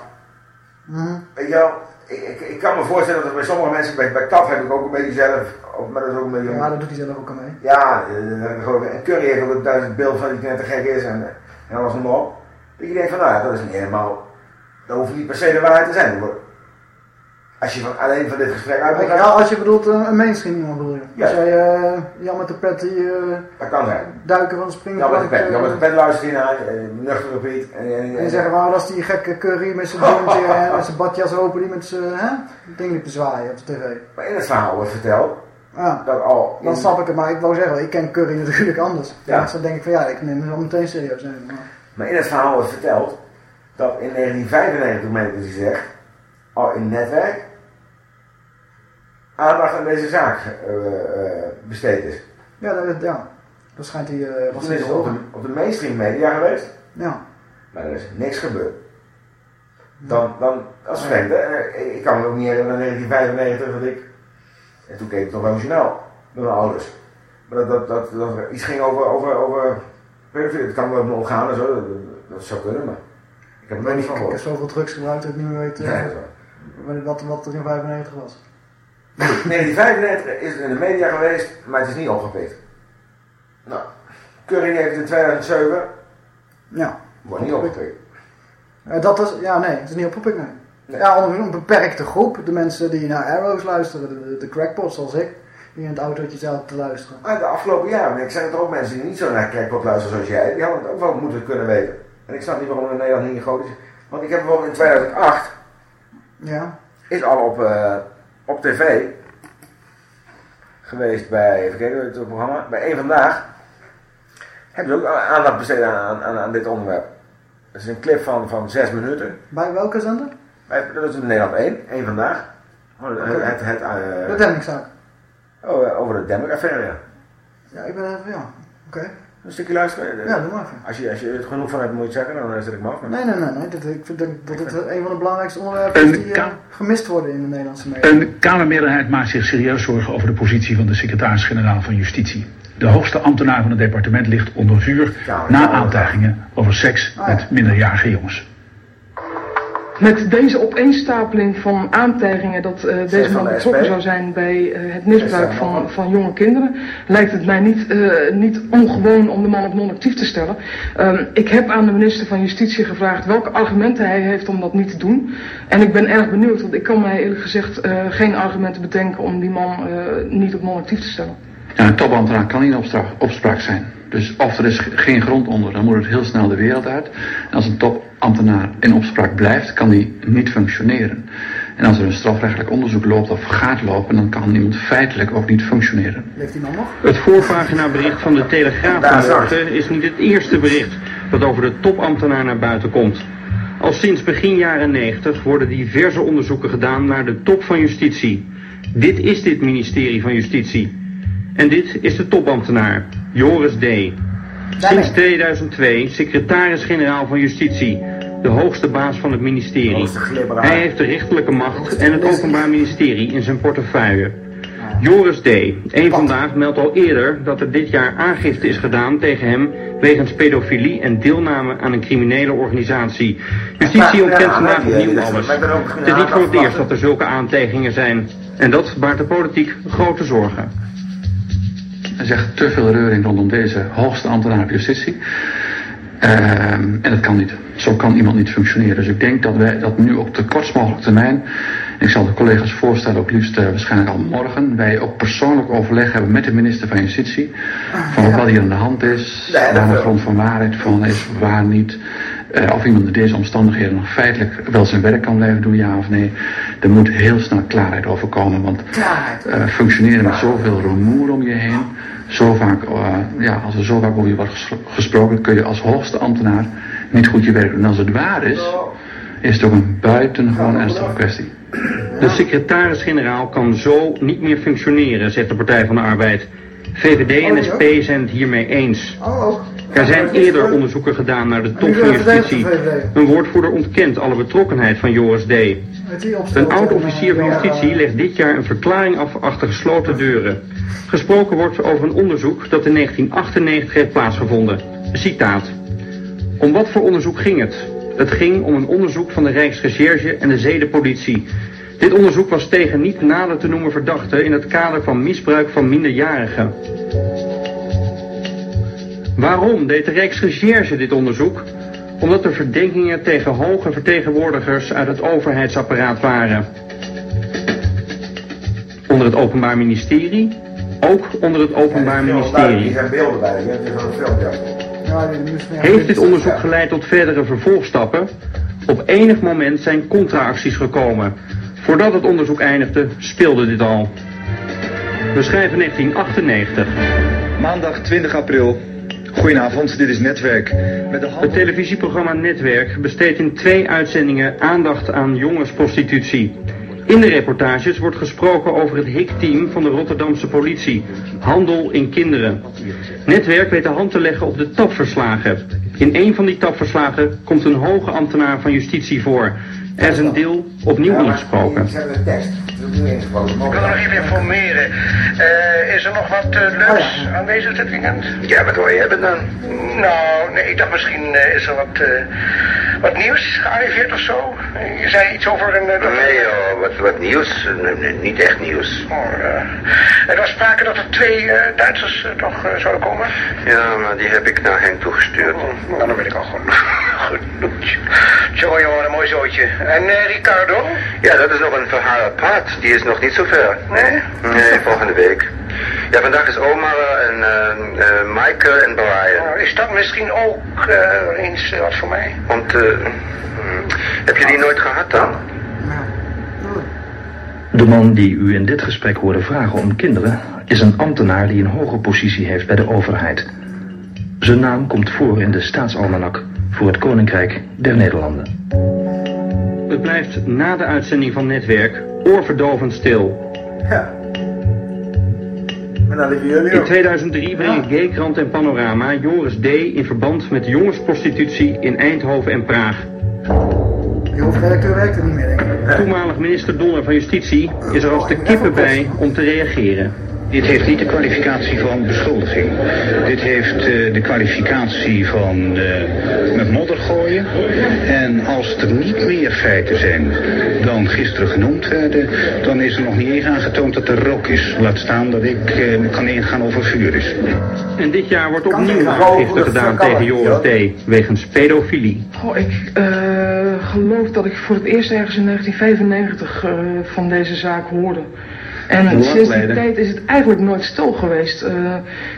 Mhm. Weet je wel, ik, ik, ik kan me voorstellen dat bij sommige mensen, bij, bij kat heb ik ook een beetje zelf, of, maar dat is ook een beetje... Ja, dat doet hij zelf ook al mee. Ja, eh, eh, geloof ik. en Curry heeft ook een duizend beeld van die net te gek is en, en alles nog op. Dat je denkt van, nou ja, dat is niet helemaal, dat hoeft niet per se de waarheid te zijn. hoor. Als je van, alleen van dit gesprek uit Ja, als je bedoelt eh, een mainstream iemand bedoel je. Ja. Als jij eh, Jan met de pet die eh, dat kan zijn. duiken van de Ja, springplank... met de pen, eh, ja, met de pen luister je naar, eh, nuchter op. En, en, En je zegt, maar dat is die gekke curry met zijn [LAUGHS] jointje en met zijn badjas open die met zijn ding liep te zwaaien op de tv. Maar in het verhaal wordt verteld Ja. dat al... Dan snap ik het, maar ik wou zeggen, ik ken curry natuurlijk anders. Ja. Dus dan denk ik van ja, ik neem het meteen serieus. nemen, Maar... Maar in het verhaal wordt verteld dat in 1995, meen ik dat hij zegt, al in netwerk aandacht aan deze zaak eh, eh, besteed is. Ja, dat, ja. dat schijnt hij... eh was is op de, op de mainstream media geweest, Ja. maar er is niks gebeurd. Dan, dan, dat is vreemd, hè? Eh, Ik kan me ook niet herinneren in 1995 dat ik, en toen keek ik nog een journaal met mijn ouders. Maar dat, dat, dat, dat er iets ging over, over, over. Het kan wel me omgaan en zo, dat, zou kunnen, maar ik heb er nooit niet van Ik heb gehoord. zoveel drugs gebruikt dat ik niet meer weet Nee, dat is waar. wat, wat er in 95 was. 1995 is het in de media geweest, maar het is niet opgepikt. Nou, Curry heeft in 2007, Ja. wordt niet opgepikt. Eh, dat is, ja, nee, het is niet opgepikt, nee. Ja, onder een beperkte groep. De mensen die naar Arrows luisteren, de, crackpots zoals ik, die in het autootje zaten te luisteren. Maar de afgelopen jaren, ik zijn er ook mensen die niet zo naar Crackpot luisteren zoals jij, die hadden het ook wel moeten kunnen weten. En ik snap niet waarom in Nederland niet groot is. Want ik heb bijvoorbeeld in 2008, Ja. is al op, eh, op tv geweest bij, even kijken, het programma, bij één vandaag, hebben ze ook aandacht besteed aan, aan, aan dit onderwerp. Dat is een clip van, van zes minuten. Bij welke zender? Bij- Dat is in Nederland 1, één vandaag. Oh, het, Oké. het, het, eh, De Demmingzaak. oh, eh, over de Demming-affaire, ja. Ja, ik ben even, ja. Oké. Een stukje luisteren. Ja, doe maar even. Als je, als je er genoeg van hebt, moet je het zeggen, dan eh, zet ik me af. Nee, nee, nee. nee. Dit, ik vind dat dat dit een van de belangrijkste onderwerpen is die eh, gemist worden in de Nederlandse media. Een Kamermeerderheid maakt zich serieus zorgen over de positie van de secretaris-generaal van Justitie. De hoogste ambtenaar van het departement ligt onder vuur na aantijgingen over seks met minderjarige jongens. Met deze opeenstapeling van aantijgingen dat eh, deze man betrokken zou zijn bij eh, het misbruik van, van jonge kinderen, lijkt het mij niet, eh, niet ongewoon om de man op non-actief te stellen. Ehm, ik heb aan de minister van Justitie gevraagd welke argumenten hij heeft om dat niet te doen. En ik ben erg benieuwd, want ik kan mij eerlijk gezegd eh, geen argumenten bedenken om die man eh, niet op non-actief te stellen. Ja, een topambtenaar kan niet in opspraak zijn. Dus of er is ge- geen grond onder, dan moet het heel snel de wereld uit. En als een topambtenaar in opspraak blijft, kan die niet functioneren. En als er een strafrechtelijk onderzoek loopt of gaat lopen, dan kan iemand feitelijk ook niet functioneren. Leeft die man nog? Het voorpaginabericht van de Telegraaf vanmorgen is niet het eerste bericht dat over de topambtenaar naar buiten komt. Al sinds begin jaren 90 worden diverse onderzoeken gedaan naar de top van justitie. Dit is dit ministerie van Justitie. En dit is de topambtenaar, Joris D. Sinds 2002 secretaris-generaal van Justitie, de hoogste baas van het ministerie. Hij heeft de rechterlijke macht en het openbaar ministerie in zijn portefeuille. Joris D. Eén vandaag meldt al eerder dat er dit jaar aangifte is gedaan tegen hem wegens pedofilie en deelname aan een criminele organisatie. Justitie ontkent vandaag opnieuw alles. Het is niet voor het eerst dat er zulke aantijgingen zijn. En dat baart de politiek grote zorgen. Er zegt te veel reuring rondom deze hoogste ambtenaar van justitie. Ehm, en dat kan niet. Zo kan iemand niet functioneren. Dus ik denk dat wij dat nu op de kortst mogelijke termijn. Ik zal de collega's voorstellen, ook liefst eh, waarschijnlijk al morgen. Wij ook persoonlijk overleg hebben met de minister van Justitie. Van wat hier aan de hand is. Dat waar de grond van waarheid van is, waar niet. Eh, of iemand in deze omstandigheden nog feitelijk wel zijn werk kan blijven doen, ja of nee. Er moet heel snel klaarheid over komen, want eh, functioneren met zoveel rumoer om je heen, zo vaak, eh, ja, als er zo vaak over je wordt ges- gesproken, kun je als hoogste ambtenaar niet goed je werk doen. En als het waar is, is het ook een buitengewoon ernstige kwestie. De secretaris-generaal kan zo niet meer functioneren, zegt de Partij van de Arbeid. VVD en SP zijn het hiermee eens. Er zijn eerder onderzoeken gedaan naar de top van justitie. Een woordvoerder ontkent alle betrokkenheid van Joris D. Een oud-officier van justitie legt dit jaar een verklaring af achter gesloten deuren. Gesproken wordt over een onderzoek dat in 1998 heeft plaatsgevonden. Citaat. Om wat voor onderzoek ging het? Het ging om een onderzoek van de Rijksrecherche en de Zedenpolitie. Dit onderzoek was tegen niet nader te noemen verdachten in het kader van misbruik van minderjarigen. Waarom deed de Rijksrecherche dit onderzoek? Omdat er verdenkingen tegen hoge vertegenwoordigers uit het overheidsapparaat waren. Onder het Openbaar Ministerie? Ook onder het Openbaar Ministerie. Er Heeft dit onderzoek geleid tot verdere vervolgstappen? Op enig moment zijn contra-acties gekomen. Voordat het onderzoek eindigde, speelde dit al. We schrijven 1998. Maandag 20 april. Goedenavond, dit is Netwerk. Met. Het televisieprogramma Netwerk besteedt in twee uitzendingen aandacht aan jongensprostitutie. In de reportages wordt gesproken over het HIK-team van de Rotterdamse politie. Handel in kinderen. Netwerk weet de hand te leggen op de tapverslagen. In een van die tapverslagen komt een hoge ambtenaar van justitie voor. Er is een deel opnieuw ingesproken. Tekst. Is niet ingesproken. Ik wil nog even informeren. Eh, is er nog wat eh, leuks aan deze dit weekend? Ja, wat wil je hebben dan? Nou, nee, ik dacht misschien eh, is er wat, eh, wat nieuws gearriveerd of zo. Je zei iets over een... dat- Nee joh, wat, wat nieuws? Nee, nee, niet echt nieuws. Oh, eh, er was sprake dat er twee eh, Duitsers toch eh, zouden komen. Ja, maar die heb ik naar Henk toegestuurd. Nou, dan weet ik al goed. [LAUGHS] Goed. Jongen, jongen, een mooi zootje. En eh, Ricardo? Ja, dat is nog een verhaal apart. Die is nog niet zo ver. Nee? Nee, volgende week. Ja, vandaag is Omar en uh, uh, Maaike en Brian. Nou, is dat misschien ook eh, eens wat voor mij? Want, eh, heb je die nooit gehad dan? De man die u in dit gesprek hoorde vragen om kinderen is een ambtenaar die een hoge positie heeft bij de overheid. Zijn naam komt voor in de staatsalmanak voor het Koninkrijk der Nederlanden. Het blijft na de uitzending van Netwerk oorverdovend stil. Ja. Maar dan liggen jullie In ook. 2003 brengen Gaykrant en Panorama Joris D. in verband met jongensprostitutie in Eindhoven en Praag. Die hoofdredacteur werkt er niet meer, denk ik. Toenmalig minister Donner van Justitie is er als de kippen bij om te reageren. Dit heeft niet de kwalificatie van beschuldiging. Dit heeft eh, de kwalificatie van eh, met modder gooien. En als er niet meer feiten zijn dan gisteren genoemd werden, dan is er nog niet eens aangetoond dat er rook is. Laat staan dat ik eh, kan ingaan over vuur is. En dit jaar wordt opnieuw aangifte gedaan tegen Joris D. wegens pedofilie. Oh, ik eh, geloof dat ik voor het eerst ergens in 1995 eh, van deze zaak hoorde. En sinds die tijd is het eigenlijk nooit stil geweest. Eh,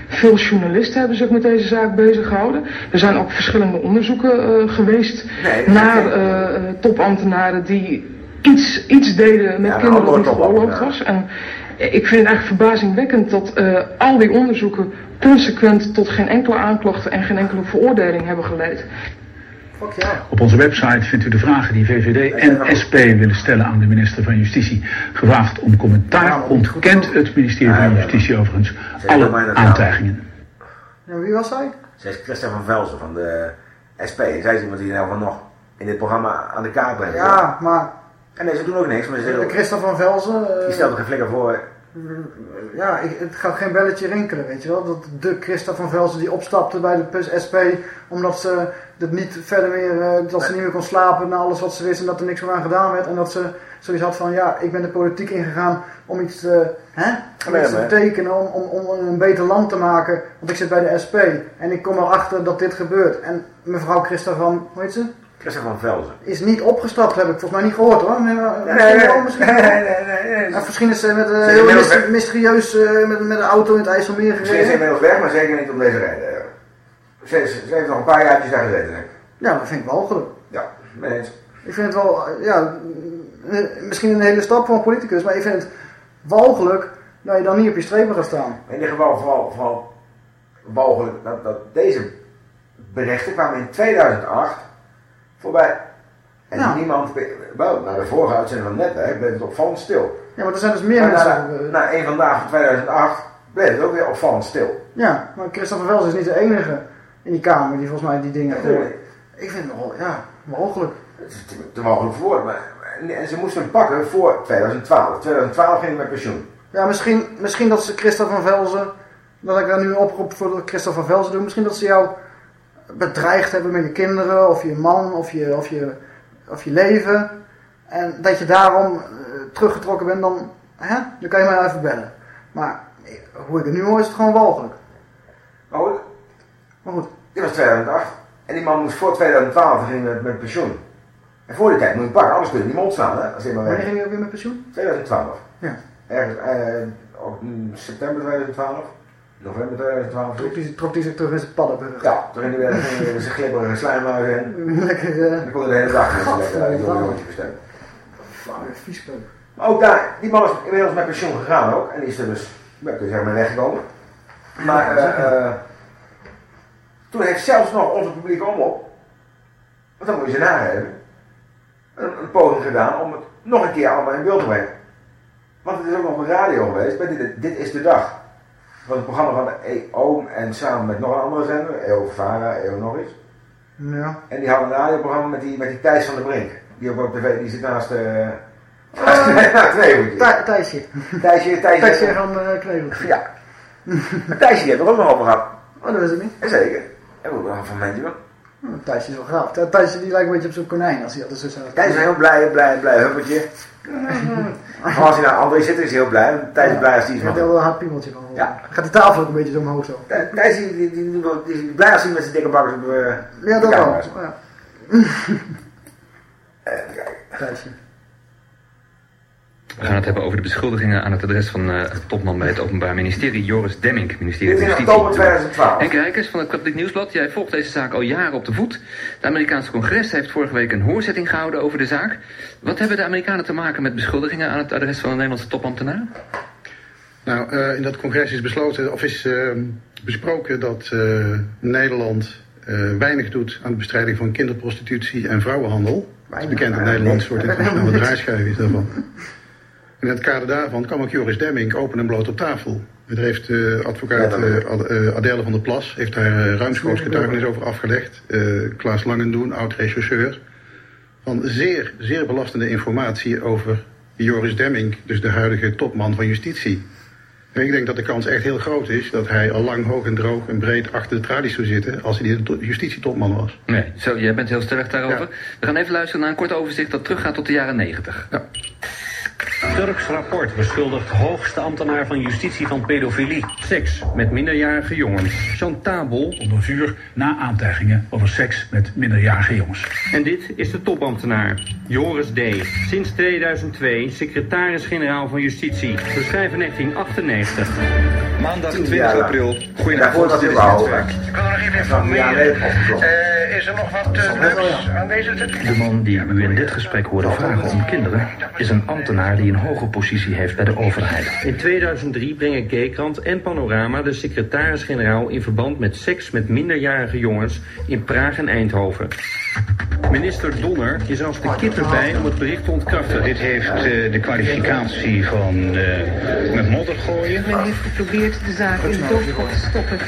veel journalisten hebben zich met deze zaak bezig gehouden. Er zijn ook verschillende onderzoeken eh, geweest naar eh, topambtenaren die iets, iets deden met Ja, kinderen dat niet geoorloofd was. En ik vind het eigenlijk verbazingwekkend dat al die onderzoeken consequent tot geen enkele aanklacht en geen enkele veroordeling hebben geleid. Op onze website vindt u de vragen die VVD en SP willen stellen aan de minister van Justitie. Gevraagd om commentaar ontkent het ministerie van Justitie overigens alle aantijgingen. Ja, wie was hij? Zij is Christa van Velzen van de SP. Zij is iemand die nou van nog in dit programma aan de kaart brengt. Ja, maar... En nee, ze doen ook niks, maar ze Eh, van Velzen... eh, Die stelt ook geen flikker voor. Ja, ik, het gaat geen belletje rinkelen, weet je wel. Dat de Christa van Velzen die opstapte bij de PUS SP, omdat ze het niet verder meer, eh, dat ze niet meer kon slapen na alles wat ze wist en dat er niks meer aan gedaan werd. En dat ze zoiets had van, ja, ik ben de politiek ingegaan om iets te, hè, om Nee, iets te betekenen, om, om, om een beter land te maken. Want ik zit bij de SP en ik kom erachter dat dit gebeurt. En mevrouw Christa van, hoe heet ze? Christa van Velzen. Is niet opgestapt, heb ik volgens mij niet gehoord hoor. Nee, Nee, misschien nee, wel, misschien nee, wel. nee, nee, nee. Nou, misschien is ze met, eh, Ze is heel mysterieus eh, met, met een auto in het IJsselmeer Ze is gereden. inmiddels weg, maar zeker niet om deze reden. Ze, is- ze heeft nog een paar jaartjes daar gezeten. denk ik. Ja, dat vind ik walgelijk. Ja, mee eens. Ik vind het wel, ja, misschien een hele stap voor een politicus, maar ik vind het walgelijk dat je dan niet op je strepen gaat staan. In ieder geval vooral, vooral walgelijk dat, dat deze berichten kwamen in 2008 voorbij. En Nou. niemand, wel, na de vorige uitzending van Netwerk bleef het opvallend stil. Ja, maar er zijn dus meer Maar mensen. Na, na een vandaag van 2008 bleef het ook weer opvallend stil. Ja, maar Christopher Vels is niet de enige in die kamer die volgens mij die dingen Ja. Ik vind het wel, ja, mogelijk. Het is te, te mogelijk voor maar en ze moesten hem pakken voor 2012. 2012 ging hij met pensioen. Ja, misschien, misschien dat ze Christopher van Velzen, dat ik daar nu een oproep voor Christopher van Velzen doe, misschien dat ze jou bedreigd hebben met je kinderen, of je man, of je, of je, of je leven. En dat je daarom eh, teruggetrokken bent, dan, hè, dan kan je mij even bellen. Maar hoe ik het nu hoor, is het gewoon walgelijk. Maar goed, Maar goed. dit was 2008. En die man moest voor 2012 ging met, met pensioen. En voor die tijd moet je pakken, anders kun je niet mond slaan, hè, als maar Wanneer ging je ook weer met pensioen? 2012. Ja. Ergens eh, ook in september 2012. November 2012. Trok die, trok die zich terug in zijn paddenburg. Ja, toen ging hij weer, zijn glibberige slijmhuis in. Lekker, eh, Dan kon de hele dag lekker lekker uit Gadverdamme. een bestemmen. Viespeuk. Maar ook daar, die man is inmiddels met pensioen gegaan ook. En die is er dus, kun je zeggen, mee weggekomen. Maar eh, eh, toen heeft zelfs nog onze publieke omroep, want dan moet je ze nageven, een, een poging gedaan om het nog een keer allemaal in beeld te brengen. Want het is ook nog op de radio geweest, bij dit, dit is de dag. Was een programma van de EO en samen met nog een andere zender, EO Vara, EO nog iets. Ja. En die hadden een radioprogramma met die, met die Thijs van der Brink. Die op, op tv, die zit naast de... naast de twee Thij- Thijsje. Thijsje, Thijsje. Thijsje van uh, Kneveltje. Ja. Thijsje heeft er ook nog over gehad. Oh, dat wist ik niet. Zeker. En we hebben van Mentje wel. Oh, Thijsje is wel. Thij- Thijsje die lijkt een beetje op zo'n konijn als hij altijd zo staat. Thijs is een heel blij, blij, blij huppertje. Maar als hij naar André zit, is hij heel blij. Thijs is blij als hij wel een hard piemeltje van. Ja. Gaat die tafel ook een beetje zo omhoog zo. Thij- Thijs die, die, die, is blij als hij met zijn dikke bakkers op eh, Ja, de dat wel. Ja. [LAUGHS] Even kijken. Thijsje. We gaan het hebben over de beschuldigingen aan het adres van eh, een topman bij het Openbaar Ministerie, Joris Demming, ministerie Dit van is in Justitie. oktober 2012. Henk Rijkers van het Katholiek Nieuwsblad, jij volgt deze zaak al jaren op de voet. Het Amerikaanse congres heeft vorige week een hoorzitting gehouden over de zaak. Wat hebben de Amerikanen te maken met beschuldigingen aan het adres van een Nederlandse topambtenaar? Nou, eh, in dat congres is besloten, of is eh, besproken dat eh, Nederland eh, weinig doet aan de bestrijding van kinderprostitutie en vrouwenhandel. Dat is bekend in Nederland, een soort internationale [LAUGHS] draaischijf is daarvan. In het kader daarvan kwam ook Joris Demming open en bloot op tafel. Er heeft eh, advocaat Ad- Adèle van der Plas heeft daar eh, ruimschoots getuigenis over afgelegd. Eh, Klaas Langendoen, oud-rechercheur. Van zeer, zeer belastende informatie over Joris Demming, dus de huidige topman van justitie. En ik denk dat de kans echt heel groot is dat hij al lang hoog en droog en breed achter de tralies zou zitten als hij de to- justitietopman was. Nee, zo, jij bent heel sterk daarover. We gaan even luisteren naar een kort overzicht dat teruggaat tot de jaren 90. Turks rapport beschuldigt hoogste ambtenaar van justitie van pedofilie. Seks met minderjarige jongens. Chantabel onder vuur na aantijgingen over seks met minderjarige jongens. En dit is de topambtenaar, Joris D. Sinds 2002 secretaris-generaal van Justitie. We schrijven 1998. Maandag 20 april. Daarvoor was hij wel Ik wil nog even informeren. Eh, is er nog wat uh, leuks aanwezig? De man die u in dit gesprek hoorde vragen om kinderen is een ambtenaar die een hoge positie heeft bij de overheid. In 2003 brengen Gaykrant en Panorama de secretaris-generaal in verband met seks met minderjarige jongens in Praag en Eindhoven. Minister Donner is als de kip erbij om het bericht te ontkrachten. Dit heeft eh, de kwalificatie van eh, met modder gooien. Men heeft geprobeerd de zaak in de doofpot te stoppen.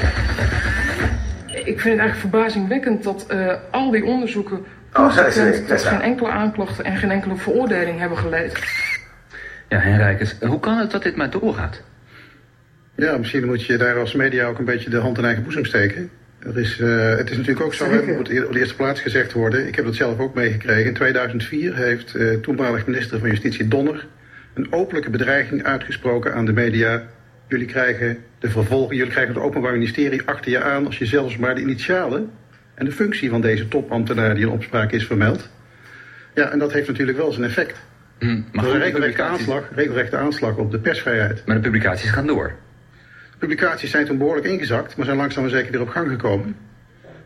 Ik vind het eigenlijk verbazingwekkend dat eh, al die onderzoeken Oh, consequent tot geen enkele aanklacht en geen enkele veroordeling hebben geleid. Ja, Henk Rijkers, hoe kan het dat dit maar doorgaat? Ja, misschien moet je daar als media ook een beetje de hand in eigen boezem steken. Er is, eh, het is natuurlijk ook zo, hè, moet op de eerste plaats gezegd worden. Ik heb dat zelf ook meegekregen. In 2004 heeft eh, toenmalig minister van Justitie Donner een openlijke bedreiging uitgesproken aan de media. Jullie krijgen de vervolging, jullie krijgen het Openbaar Ministerie achter je aan als je zelfs maar de initialen en de functie van deze topambtenaar die in opspraak is vermeld. Ja, en dat heeft natuurlijk wel zijn effect. Maar dat is goed, een regelrechte aanslag, regelrechte aanslag op de persvrijheid. Maar de publicaties gaan door. De publicaties zijn toen behoorlijk ingezakt, maar zijn langzaam maar zeker weer op gang gekomen.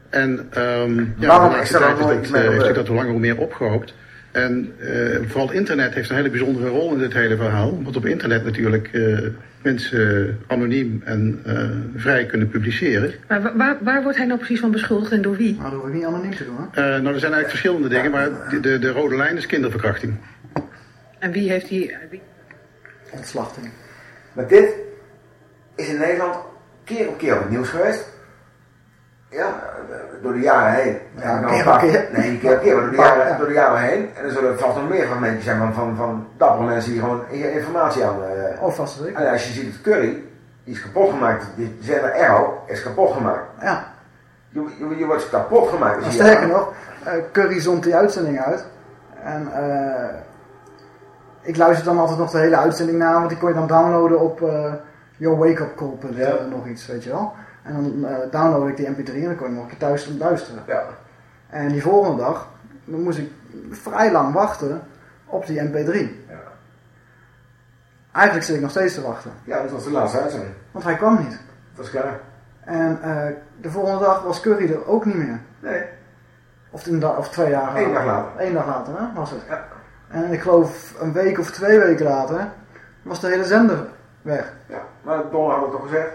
En ehm ja, Waarom de is dat, eh, is gebeurd? dat hoe langer hoe meer opgehoopt. En eh, vooral het internet heeft een hele bijzondere rol in dit hele verhaal. Want op internet natuurlijk eh, mensen anoniem en eh, vrij kunnen publiceren. Maar wa- waar, waar wordt hij nou precies van beschuldigd en door wie? Nou, dat hoef ik niet anoniem te doen, hè? Eh, nou, er zijn eigenlijk verschillende dingen, maar de, de, de rode lijn is kinderverkrachting. En wie heeft die... wie- Ontslachting. Maar dit is in Nederland keer op keer op het nieuws geweest. Ja, door de jaren heen. Ja, dan keer op vaak- keer. Nee, keer op keer, maar door de jaren, ja. door de jaren heen. En er zullen vast nog meer fragmentjes zijn van, van, van dappere mensen die gewoon informatie aan... eh Oh, vast zeker. En als je ziet het curry, die is kapot gemaakt. Die zender Arrow is kapot gemaakt. Ja. Je, je, je wordt kapot gemaakt. sterker nog, eh, Curry zond die uitzending uit. En eh, ik luister dan altijd nog de hele uitzending na, want die kon je dan downloaden op uh, yourwakeupcall. Ja. nog iets, weet je wel. En dan eh download ik die mp3 en dan kon je nog een keer thuis luisteren. Ja. En die volgende dag, dan moest ik vrij lang wachten op die mp3. Ja. Eigenlijk zit ik nog steeds te wachten. Ja, dat was de laatste uitzending. Want hij kwam niet. Dat is klaar. En eh, de volgende dag was Curry er ook niet meer. Nee. Of, een of twee dagen Eén dag later. Eén dag later hè, was het. Ja. En ik geloof een week of twee weken later was de hele zender weg. Ja, maar Don had het toch gezegd?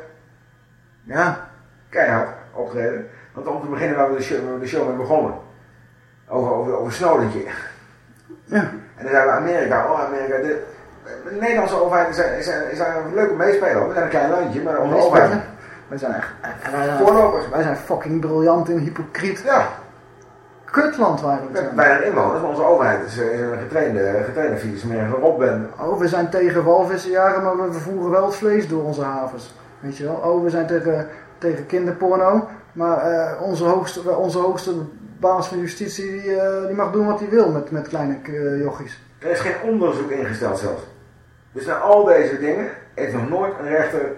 Ja. Keihard optreden. Want om te beginnen waar we de show, waar we de show mee begonnen. Over, over, over Snowdentje. Ja. En dan zeiden we Amerika, oh Amerika. De, de Nederlandse overheid is, is, is daar leuk om meespelen hoor. We zijn een klein landje, maar onze overheid. zijn- Wij zijn echt zijn, Voorlopers. Wij zijn fucking briljant en hypocriet. Ja. Kutland waar we zijn. bijna inwoners, maar onze overheid is, is een getrainde, getrainde fiets, meer een rotbende. Oh, we zijn tegen walvissenjaren, maar we vervoeren wel het vlees door onze havens. Weet je wel? Oh, we zijn tegen, tegen kinderporno, maar eh, onze, hoogste, onze hoogste baas van justitie die, eh, die mag doen wat hij wil met, met kleine eh, jochies. Er is geen onderzoek ingesteld zelfs. Dus naar al deze dingen heeft nog nooit een rechter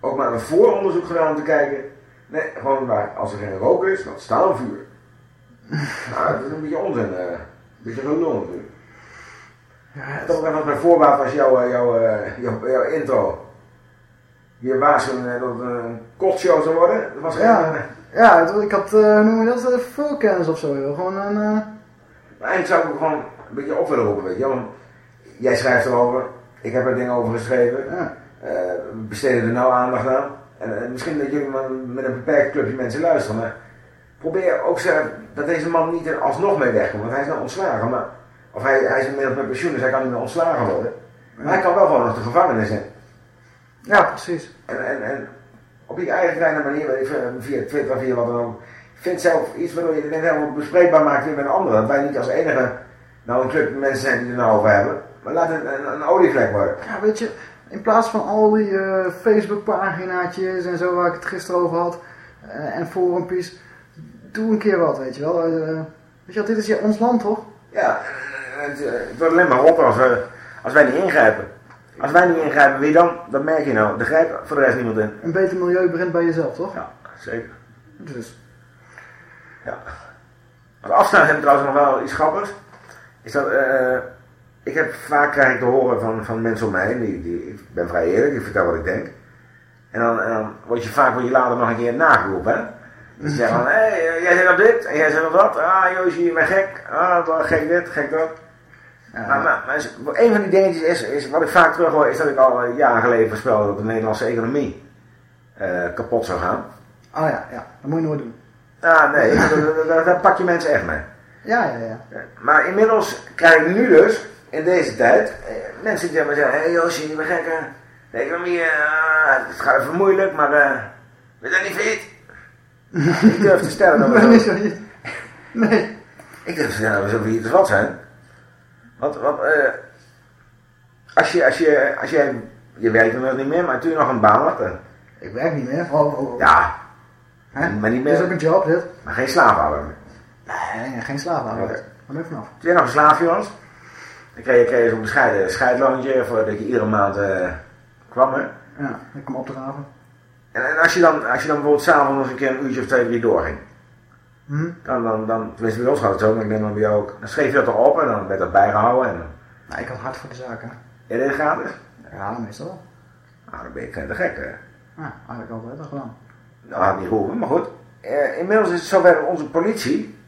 ook maar een vooronderzoek gedaan om te kijken. Nee, gewoon waar, als er geen rook is, dan staat een vuur. Nou, dat is een beetje onzin. eh, een beetje gelul natuurlijk. Ja, Toch nog mijn voorbaat was jouw, eh, jouw, eh, jouw, jouw intro. Je waarschuwing eh, dat het een kotshow zou worden. Dat was geen, Ja, ja het- ik had, hoe noem je dat, uh, voorkennis of zo. joh. Gewoon een... Maar eigenlijk zou ik gewoon een beetje op willen roepen, weet je. Want Jij schrijft erover, ik heb er dingen over geschreven. Ja. We besteden er nou aandacht aan. En, en misschien dat jullie met een beperkt clubje mensen luisteren. Maar probeer ook zeggen dat deze man niet er alsnog mee wegkomt. Want hij is nou ontslagen. Maar, of hij, hij is inmiddels met pensioen, dus hij kan niet meer ontslagen worden. Maar hij kan wel gewoon nog de gevangenis in. Ja, precies. En, en, en op je eigen kleine manier, via Twitter, via wat dan ook. Vind zelf iets waardoor je het net helemaal bespreekbaar maakt weer met anderen. Dat wij niet als enige nou een club mensen zijn die er nou over hebben. Maar laat het een, een olievlek worden. Ja, weet je, in plaats van al die eh Facebook-paginaatjes en zo waar ik het gisteren over had, eh, en forumpjes, doe een keer wat, weet je wel. Eh, weet je wel, dit is je, ons land toch? Ja, het, eh, het wordt alleen maar rot als, als wij niet ingrijpen. Als wij niet ingrijpen, wie dan? Dat merk je nou. Er grijpt voor de rest niemand in. Een beter milieu begint bij jezelf, toch? Ja, zeker. Dus. Ja. Als afstaan heb ik trouwens nog wel iets grappigs. Is dat, eh, ik heb vaak krijg ik te horen van, van mensen om mij heen, die, die, ik ben vrij eerlijk, ik vertel wat ik denk. En dan, en dan word je vaak word je later nog een keer nageroepen, hè. Ze zeggen van, hé, hey, jij zegt dat dit, en jij zegt dat dat, ah Joosje, je bent gek, ah, wat gek dit, gek dat. Maar, maar, maar een van die dingetjes is, is, wat ik vaak terug hoor, is dat ik al eh, jaren geleden voorspelde dat de Nederlandse economie eh, kapot zou gaan. Oh ja, ja, dat moet je nooit doen. Ah, nee, [LAUGHS] daar- pak je mensen echt mee. Ja, ja, ja. Maar inmiddels krijg ik nu dus, in deze tijd, eh, mensen die zeggen, hé hey Josje, je bent gek hè. De economie, eh, het gaat even moeilijk, maar eh we zijn niet failliet. Ik durf te stellen dat we zo- Nee. Ik durf te stellen dat we zo als wat zijn. Want, want eh, als, je, als, je, als jij, je werkt inmiddels niet meer, maar toen je nog een baan had, dan- Ik werk niet meer. Oh, oh. ja, Hè? maar niet Dat is meer, ook een job, dit. maar geen slaafhouder meer. Nee, geen. Daar ben ik vanaf. Toen jij nog een slaafje was, dan kreeg je, kreeg je zo'n bescheiden scheidloontje voordat je iedere maand eh, kwam. Hè? Ja, ik kom op te. En, en als je dan, als je dan bijvoorbeeld s'avonds nog een keer een uurtje of twee, drie doorging, Hm? dan, dan, dan tenminste bij ons gaat het zo, maar ik neem dan bij jou ook, dan schreef je dat erop en dan werd dat bijgehouden en Nou, ik had hard voor de hè. ja, dit gratis. Ja, meestal wel. Nou, dan ben je te gek, hè. Ja, eigenlijk altijd al gedaan. Nou, had niet gehoeven, maar goed. eh, inmiddels is het zover dat onze politie,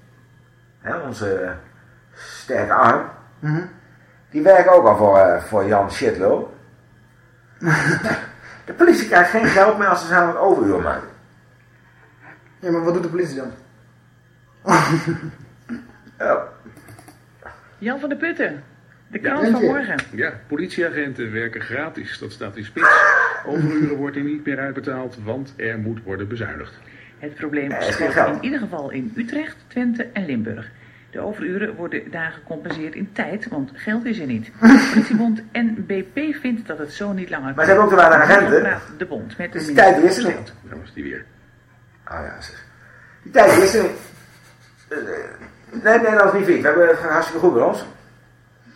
hè, onze sterke arm, Mhm. die werken ook al voor, eh, voor Jan Shitlow. [LAUGHS] de politie krijgt geen geld meer als ze samen het overuur maken. Ja, maar wat doet de politie dan? [LAUGHS] Jan van der Putten, de krant Ja. van morgen. Ja, politieagenten werken gratis. Dat staat in spits. Overuren wordt er niet meer uitbetaald, want er moet worden bezuinigd. Het probleem is in ieder geval in Utrecht, Twente en Limburg. De overuren worden daar gecompenseerd in tijd, want geld is er niet. [LAUGHS] Politiebond NBP vindt dat het zo niet langer Maar ze hebben ook te weinig agenten. De bond met de Dus die tijd minister is er van niet. Daar was die weer. Ah ja, zeg. Die tijd is er niet. Eh, Nee, nee, dat is niet vies. We hebben het hartstikke goed bij ons.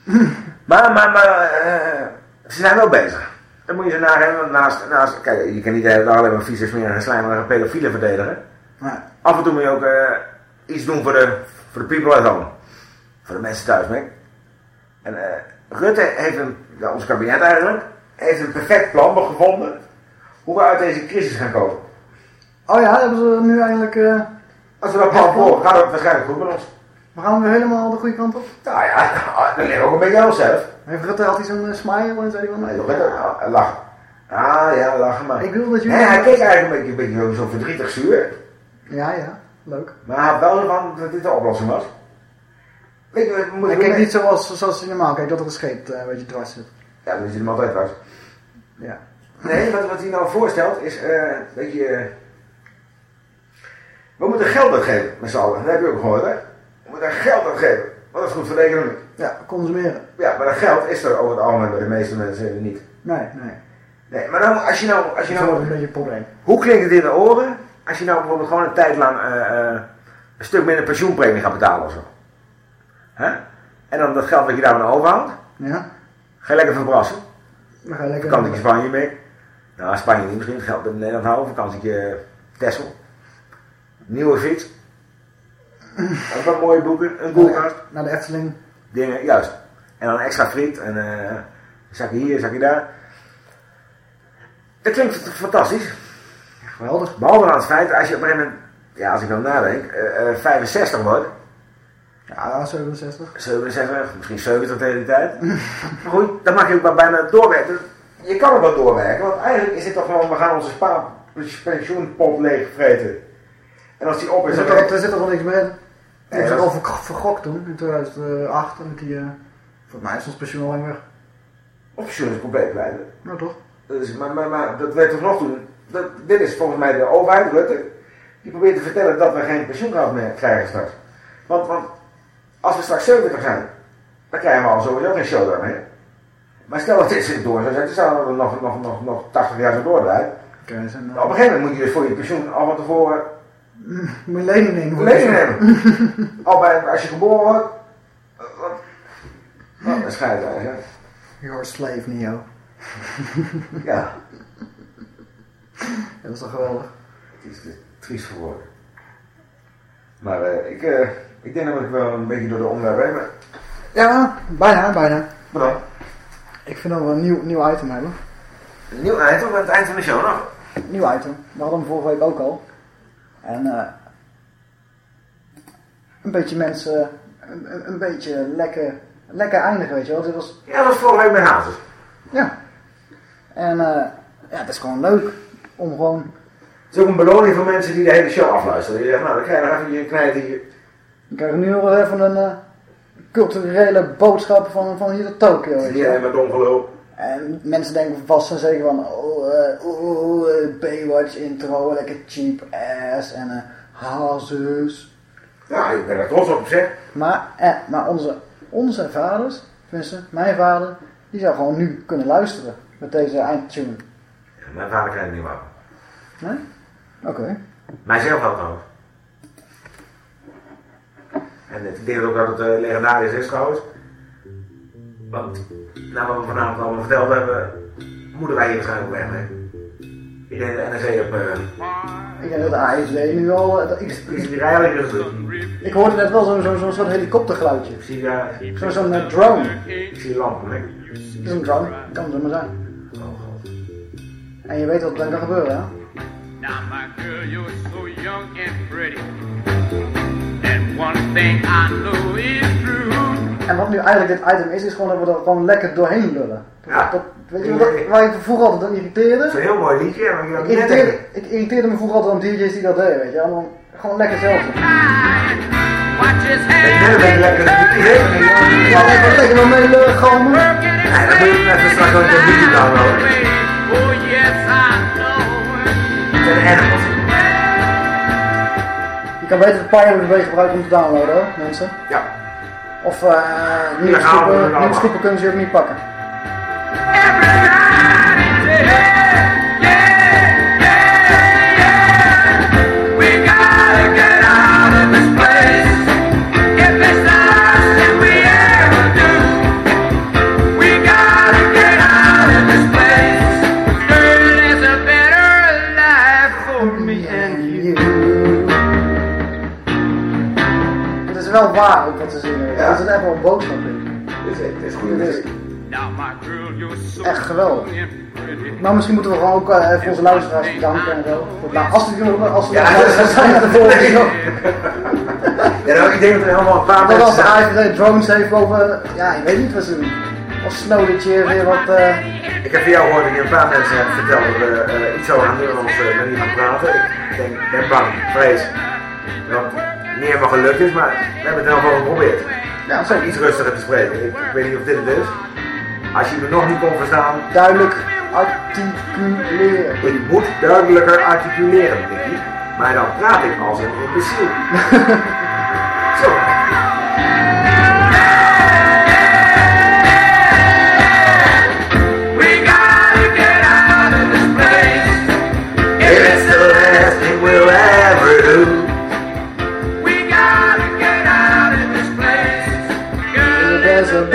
[LAUGHS] Maar, maar, maar, eh, ze zijn wel bezig. Dan moet je ze nagaan, want naast, naast, kijk, je kan niet de hele dag alleen maar vieze, smerige, slijmerige pedofielen verdedigen. Nee. Af en toe moet je ook eh, iets doen voor de, voor de people at home. Voor de mensen thuis, Mick. En eh, Rutte heeft een, ja, ons kabinet eigenlijk, heeft een perfect plan gevonden hoe we uit deze crisis gaan komen. Oh ja, hebben ze nu eigenlijk... eh, Als we dat plan volgen, gaat het waarschijnlijk goed met ons. we gaan weer helemaal de goede kant op. Nou ja, [LAUGHS] dat ligt ook een beetje aan onszelf. Heeft Rutte altijd zo'n uh, smile en zei hij van... Nee, Ja, lachen. Ah ja, lachen maar. Ik wil dat jullie... Nee, hij keek eigenlijk een beetje, een beetje zo verdrietig zuur. Ja, ja, leuk. Maar hij had wel zo van dat dit de oplossing was. Weet je, we moeten Hij keek doen- niet zoals, zoals hij normaal kijkt, dat er een scheet eh, een beetje dwars zit. Ja, dan is hij hem altijd was. Ja. Nee, wat, wat hij nou voorstelt is, eh weet je... we moeten geld uitgeven met z'n allen. Dat heb je ook gehoord, hè? We moeten geld uitgeven. Want dat is goed voor de economie. Ja, consumeren. Ja, maar dat geld is er over het algemeen bij de meeste mensen niet. Nee, nee. Nee, maar nou, als je nou... Als je Dat is nou een beetje een probleem. Hoe klinkt het in de oren als je nou bijvoorbeeld gewoon een tijd lang eh, eh, een stuk minder pensioenpremie gaat betalen of zo? Hè? En dan dat geld wat je daar aan overhoudt, Ja, ga je lekker verbrassen. dan ga je lekker... Spanje mee. Nou, Spanje niet misschien, het geld in Nederland houden, vakantietje Texel. Nieuwe fiets. Ook wat mooie boeken, een koelkast. Naar de Efteling. Dingen, juist. En dan extra friet en een zakje hier, zakje daar. Dat klinkt fantastisch. Geweldig. Behalve aan het feit, als je op een gegeven moment, ja, als ik dan nadenk, eh, eh, 65 wordt, Ja, 67. 67, misschien 70 tegen die tijd. [LAUGHS] maar goed, dan mag je ook maar bijna doorwerken. Je kan ook wel doorwerken, want eigenlijk is dit toch gewoon, we gaan onze spa pensioenpot leegvreten. En als die op Er is, zit, er, er zit er wel niks meer in. Nee, zich dat- al vergokt toen, in 2008. En die, eh volgens mij is ons pensioen al lang weg. Of pensioen is compleet kwijt. Nou toch? Dus, maar, maar, maar dat werd toch nog toen. Dat, dit is volgens mij de overheid, Rutte, die probeert te vertellen dat we geen pensioengeld meer krijgen straks. Want, want als we straks 70 zijn, dan krijgen we al sowieso geen show meer. Maar stel dat dit zich door zou zetten, zouden we nog, nog, nog, nog 80 jaar zo. Oké, zijn, Op een gegeven moment moet je dus voor je pensioen al van tevoren [LAUGHS] je lening nemen. lening nemen. [LAUGHS] al bij, als je geboren wordt. Wat? Wat een schijt eigenlijk. Your slave, Neo. Ja. [LAUGHS] Dat is toch geweldig. Het is triest voor woorden. Maar eh, ik, eh, ik denk dat ik wel een beetje door de heen ben. Ja, bijna, bijna. Dan? Ik vind dat we een nieuw, nieuw item hebben. Een nieuw item aan het eind van de show nog. Nieuw item. We hadden hem vorige week ook al. En eh een beetje mensen, een, een, beetje lekker, lekker eindigen, weet je wel. Dit was, Ja, dat was vorige week met Hazes. ja. En eh ja, het is gewoon leuk om gewoon, Het is ook een beloning voor mensen die de hele show afluisteren. Die zeggen, nou, dan krijg je nog even je knijt hier. we krijgen nu nog wel even een eh, culturele boodschap van, van hier tot Tokio, Hier wel. met ongeloof. En mensen denken vast en zeker van, oh, eh, Baywatch intro, lekker cheap ass en eh hazes. Ja, ik ben er trots op, zeg. Maar, eh, maar onze, onze vaders, tenminste mijn vader, die zou gewoon nu kunnen luisteren met deze eindtune. Mijn vader krijgt het niet meer. Nee? Oké. Mijzelf wel trouwens. En ik denk ook dat het eh, legendarisch is trouwens. Want, nou wat we vanavond allemaal verteld hebben, moeten wij hier waarschijnlijk weg. Hè? Ik denk dat de NRC op... eh Ik denk dat de ASD nu al... eh, dat ik, is die het. ik hoorde net wel zo'n zo, zo, soort helikoptergeluidje. Zo- Zo'n eh, drone. Ik zie lampen, hè? Het is een drone, kan zo maar zijn. En je weet wat er dan kan gebeuren, hè? Now, my girl, you're so young and pretty. And one thing I know is true. En wat nu eigenlijk dit item is, is gewoon dat we er gewoon lekker doorheen lullen. Dat, dat- weet je wat, waar ik me vroeger altijd aan irriteerde? Het is een heel mooi liedje, maar Ik net irriteerde, ik irriteerde me vroeger altijd aan DJ's die dat deden, weet je wel. Dan Gewoon lekker zelf. Ik ben lekker Ja, lekker, lekker maar mee lullen, gewoon. Nee, dan moet je even straks ook een video downloaden. Je kan beter de Pirate Bay gebruiken om te downloaden hoor, mensen. Ja. Of eh nieuwe allemaal. scoopen kunnen ze je ook niet pakken. Wel waar ook wat ze zingen. Ja. Er zit echt wel een boodschap in. Het is, het is goed is muziek. echt geweldig. Maar misschien moeten we gewoon ook even onze luisteraars bedanken en zo. Nou, als die als ze Ja, luisteraars zijn naar de volgende show. Ja, nou, ik denk dat er helemaal een paar Dat als mensen de zijn. AFD drones heeft over, ja, ik weet niet wat ze doen. Of Snowditje weer wat, eh, Ik heb van jou gehoord dat je een paar mensen hebt verteld dat we eh, iets over een Nederlandse manier gaan praten. Ik denk, ik ben bang, vrees dat niet helemaal gelukt is, maar we hebben het in ieder geval geprobeerd. Ja, zo. Iets rustiger te spreken. Ik, ik weet niet of dit het is. Als je me nog niet kon verstaan, duidelijk articuleren. ik moet duidelijker articuleren, Nicky. Maar dan praat ik als een imbeciel. [LAUGHS] Zo.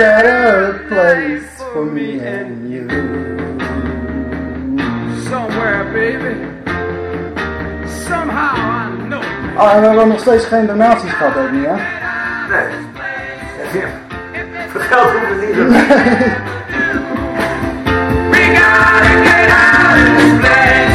Better place for me and you. Somewhere, baby. Somehow I know. Ah, en we hebben nog steeds geen donaties gehad ook niet, hè? Nee. Ja. Voor geld hoeft het niet. Dus ik hoop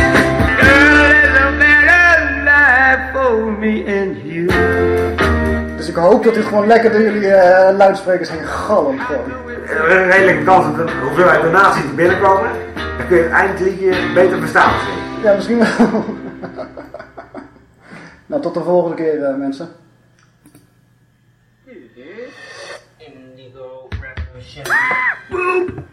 dat u gewoon lekker door jullie eh, luidsprekers heen galmt gewoon. Er is een redelijke kans dat de hoeveelheid donaties die binnenkomen. Dan kun je het eindliedje beter verstaan. misschien. Ja, misschien wel. [LAUGHS] nou, tot de volgende keer eh, mensen. Indigo Revolution.